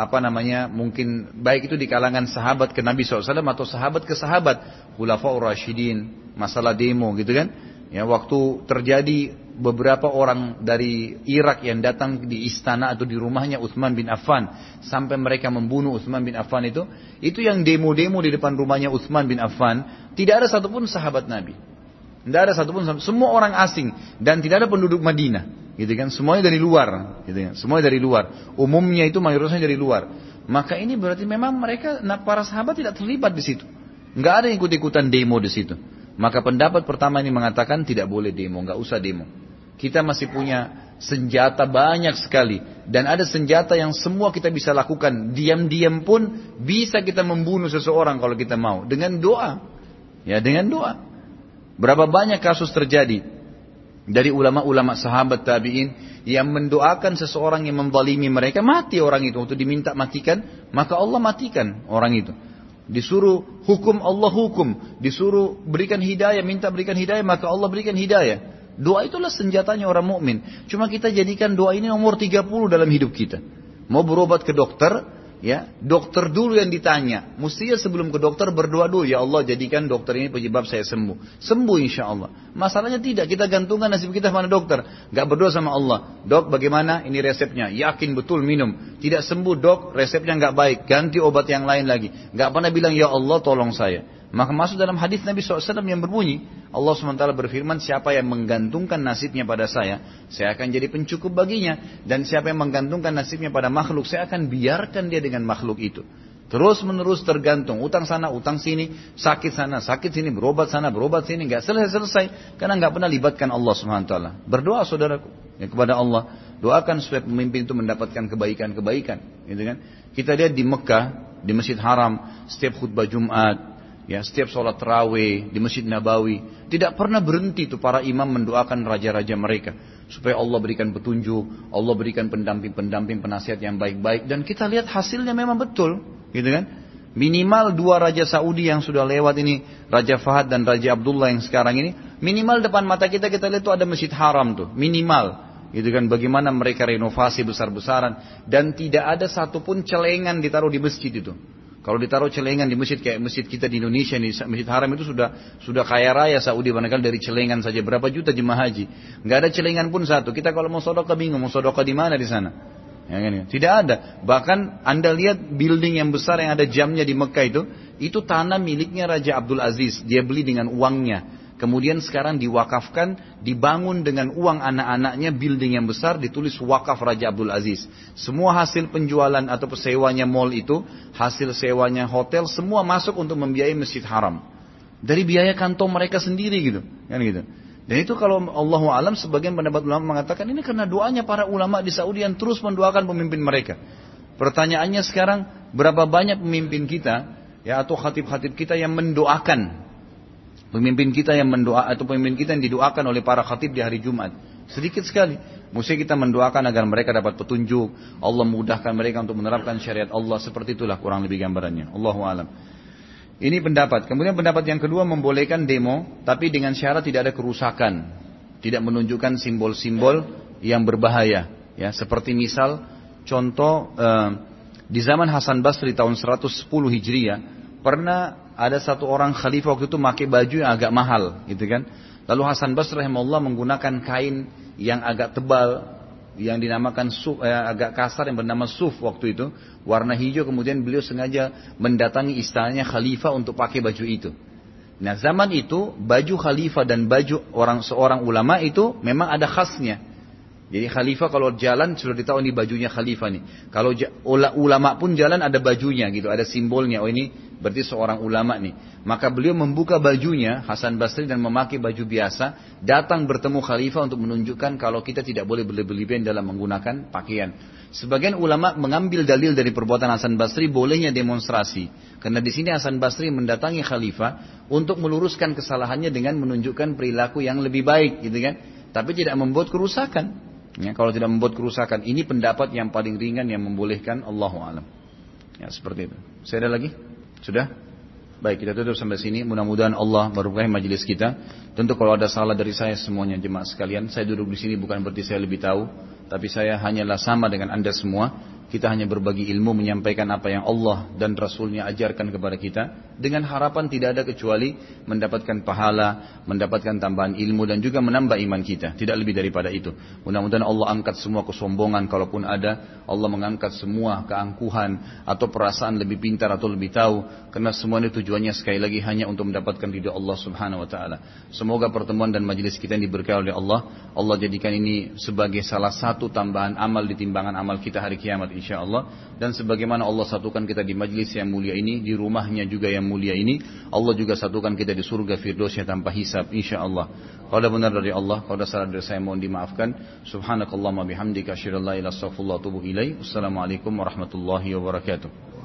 apa namanya mungkin baik itu di kalangan sahabat ke Nabi SAW atau sahabat ke sahabat, Khulafaur Rashidin, masalah demo gitu kan. Ya, waktu terjadi beberapa orang dari Irak yang datang di istana atau di rumahnya Utsman bin Affan sampai mereka membunuh Utsman bin Affan itu, itu yang demo-demo di depan rumahnya Utsman bin Affan, tidak ada satupun sahabat Nabi. Tidak ada satupun semua orang asing dan tidak ada penduduk Madinah, gitu kan? Semuanya dari luar, gitu kan? Semuanya dari luar. Umumnya itu mayoritasnya dari luar. Maka ini berarti memang mereka para sahabat tidak terlibat di situ. Nggak ada yang ikut-ikutan demo di situ. Maka pendapat pertama ini mengatakan tidak boleh demo, nggak usah demo. Kita masih punya senjata banyak sekali dan ada senjata yang semua kita bisa lakukan diam-diam pun bisa kita membunuh seseorang kalau kita mau dengan doa. Ya, dengan doa. Berapa banyak kasus terjadi dari ulama-ulama sahabat tabi'in yang mendoakan seseorang yang membalimi mereka mati orang itu untuk diminta matikan maka Allah matikan orang itu Disuruh hukum Allah hukum. Disuruh berikan hidayah, minta berikan hidayah, maka Allah berikan hidayah. Doa itulah senjatanya orang mukmin. Cuma kita jadikan doa ini nomor 30 dalam hidup kita. Mau berobat ke dokter, Ya, dokter dulu yang ditanya. Mestinya sebelum ke dokter berdoa dulu, ya Allah jadikan dokter ini penyebab saya sembuh. Sembuh insya Allah. Masalahnya tidak, kita gantungkan nasib kita pada dokter. Gak berdoa sama Allah. Dok bagaimana ini resepnya? Yakin betul minum. Tidak sembuh dok, resepnya gak baik. Ganti obat yang lain lagi. Gak pernah bilang ya Allah tolong saya. Maka masuk dalam hadis Nabi SAW yang berbunyi, Allah SWT berfirman, siapa yang menggantungkan nasibnya pada saya, saya akan jadi pencukup baginya. Dan siapa yang menggantungkan nasibnya pada makhluk, saya akan biarkan dia dengan makhluk itu. Terus menerus tergantung, utang sana, utang sini, sakit sana, sakit sini, berobat sana, berobat sini, nggak selesai-selesai. Karena nggak pernah libatkan Allah SWT. Berdoa saudaraku ya, kepada Allah, doakan supaya pemimpin itu mendapatkan kebaikan-kebaikan. Gitu kan? Kita lihat di Mekah, di Masjid Haram, setiap khutbah Jumat, ya setiap sholat terawih di Masjid Nabawi tidak pernah berhenti tuh para imam mendoakan raja-raja mereka supaya Allah berikan petunjuk, Allah berikan pendamping-pendamping penasihat yang baik-baik dan kita lihat hasilnya memang betul, gitu kan? Minimal dua raja Saudi yang sudah lewat ini, Raja Fahad dan Raja Abdullah yang sekarang ini, minimal depan mata kita kita lihat tuh ada Masjid Haram tuh, minimal. Gitu kan bagaimana mereka renovasi besar-besaran dan tidak ada satupun celengan ditaruh di masjid itu. Kalau ditaruh celengan di masjid kayak masjid kita di Indonesia nih, masjid Haram itu sudah sudah kaya raya Saudi barangkali dari celengan saja berapa juta jemaah haji. Nggak ada celengan pun satu. Kita kalau mau sodokah bingung mau sodokah di mana di sana. Ya kan, ya. Tidak ada. Bahkan Anda lihat building yang besar yang ada jamnya di Mekah itu, itu tanah miliknya Raja Abdul Aziz. Dia beli dengan uangnya. Kemudian sekarang diwakafkan, dibangun dengan uang anak-anaknya building yang besar ditulis wakaf Raja Abdul Aziz. Semua hasil penjualan atau sewanya mall itu, hasil sewanya hotel, semua masuk untuk membiayai Masjid Haram. Dari biaya kantong mereka sendiri gitu. Kan gitu. Dan itu kalau Allah alam sebagian pendapat ulama mengatakan ini karena doanya para ulama di Saudi yang terus mendoakan pemimpin mereka. Pertanyaannya sekarang berapa banyak pemimpin kita ya atau khatib-khatib kita yang mendoakan Pemimpin kita yang mendoa atau pemimpin kita yang didoakan oleh para khatib di hari Jumat. Sedikit sekali. Mesti kita mendoakan agar mereka dapat petunjuk. Allah mudahkan mereka untuk menerapkan syariat Allah. Seperti itulah kurang lebih gambarannya. Allahu alam. Ini pendapat. Kemudian pendapat yang kedua membolehkan demo, tapi dengan syarat tidak ada kerusakan. Tidak menunjukkan simbol-simbol yang berbahaya. Ya, seperti misal contoh eh, di zaman Hasan Basri tahun 110 Hijriah pernah ada satu orang khalifah waktu itu pakai baju yang agak mahal, gitu kan. Lalu Hasan Basri rahimahullah menggunakan kain yang agak tebal, yang dinamakan suf, eh, agak kasar yang bernama suf waktu itu, warna hijau. Kemudian beliau sengaja mendatangi istananya khalifah untuk pakai baju itu. Nah zaman itu baju khalifah dan baju orang seorang ulama itu memang ada khasnya. Jadi khalifah kalau jalan sudah ditahu ini bajunya khalifah nih. Kalau ulama pun jalan ada bajunya gitu, ada simbolnya. Oh ini berarti seorang ulama nih. Maka beliau membuka bajunya Hasan Basri dan memakai baju biasa, datang bertemu khalifah untuk menunjukkan kalau kita tidak boleh berlebihan dalam menggunakan pakaian. Sebagian ulama mengambil dalil dari perbuatan Hasan Basri bolehnya demonstrasi. Karena di sini Hasan Basri mendatangi khalifah untuk meluruskan kesalahannya dengan menunjukkan perilaku yang lebih baik gitu kan. Tapi tidak membuat kerusakan. Ya, kalau tidak membuat kerusakan, ini pendapat yang paling ringan yang membolehkan Allah alam. Ya, seperti itu. Saya ada lagi? Sudah? Baik, kita tutup sampai sini. Mudah-mudahan Allah berkahi majelis kita. Tentu kalau ada salah dari saya semuanya jemaah sekalian, saya duduk di sini bukan berarti saya lebih tahu, tapi saya hanyalah sama dengan Anda semua kita hanya berbagi ilmu menyampaikan apa yang Allah dan Rasulnya ajarkan kepada kita dengan harapan tidak ada kecuali mendapatkan pahala, mendapatkan tambahan ilmu dan juga menambah iman kita. Tidak lebih daripada itu. Mudah-mudahan Allah angkat semua kesombongan kalaupun ada. Allah mengangkat semua keangkuhan atau perasaan lebih pintar atau lebih tahu. Karena semua ini tujuannya sekali lagi hanya untuk mendapatkan ridho Allah subhanahu wa ta'ala. Semoga pertemuan dan majelis kita yang diberkahi oleh Allah. Allah jadikan ini sebagai salah satu tambahan amal di timbangan amal kita hari kiamat insya Allah dan sebagaimana Allah satukan kita di majlis yang mulia ini di rumahnya juga yang mulia ini Allah juga satukan kita di surga firdausnya tanpa hisab insya Allah kalau ada benar dari Allah kalau ada salah dari saya mohon dimaafkan. Subhanakallahumma bihamdika asyhadu an la atubu ilaik wassalamualaikum warahmatullahi wabarakatuh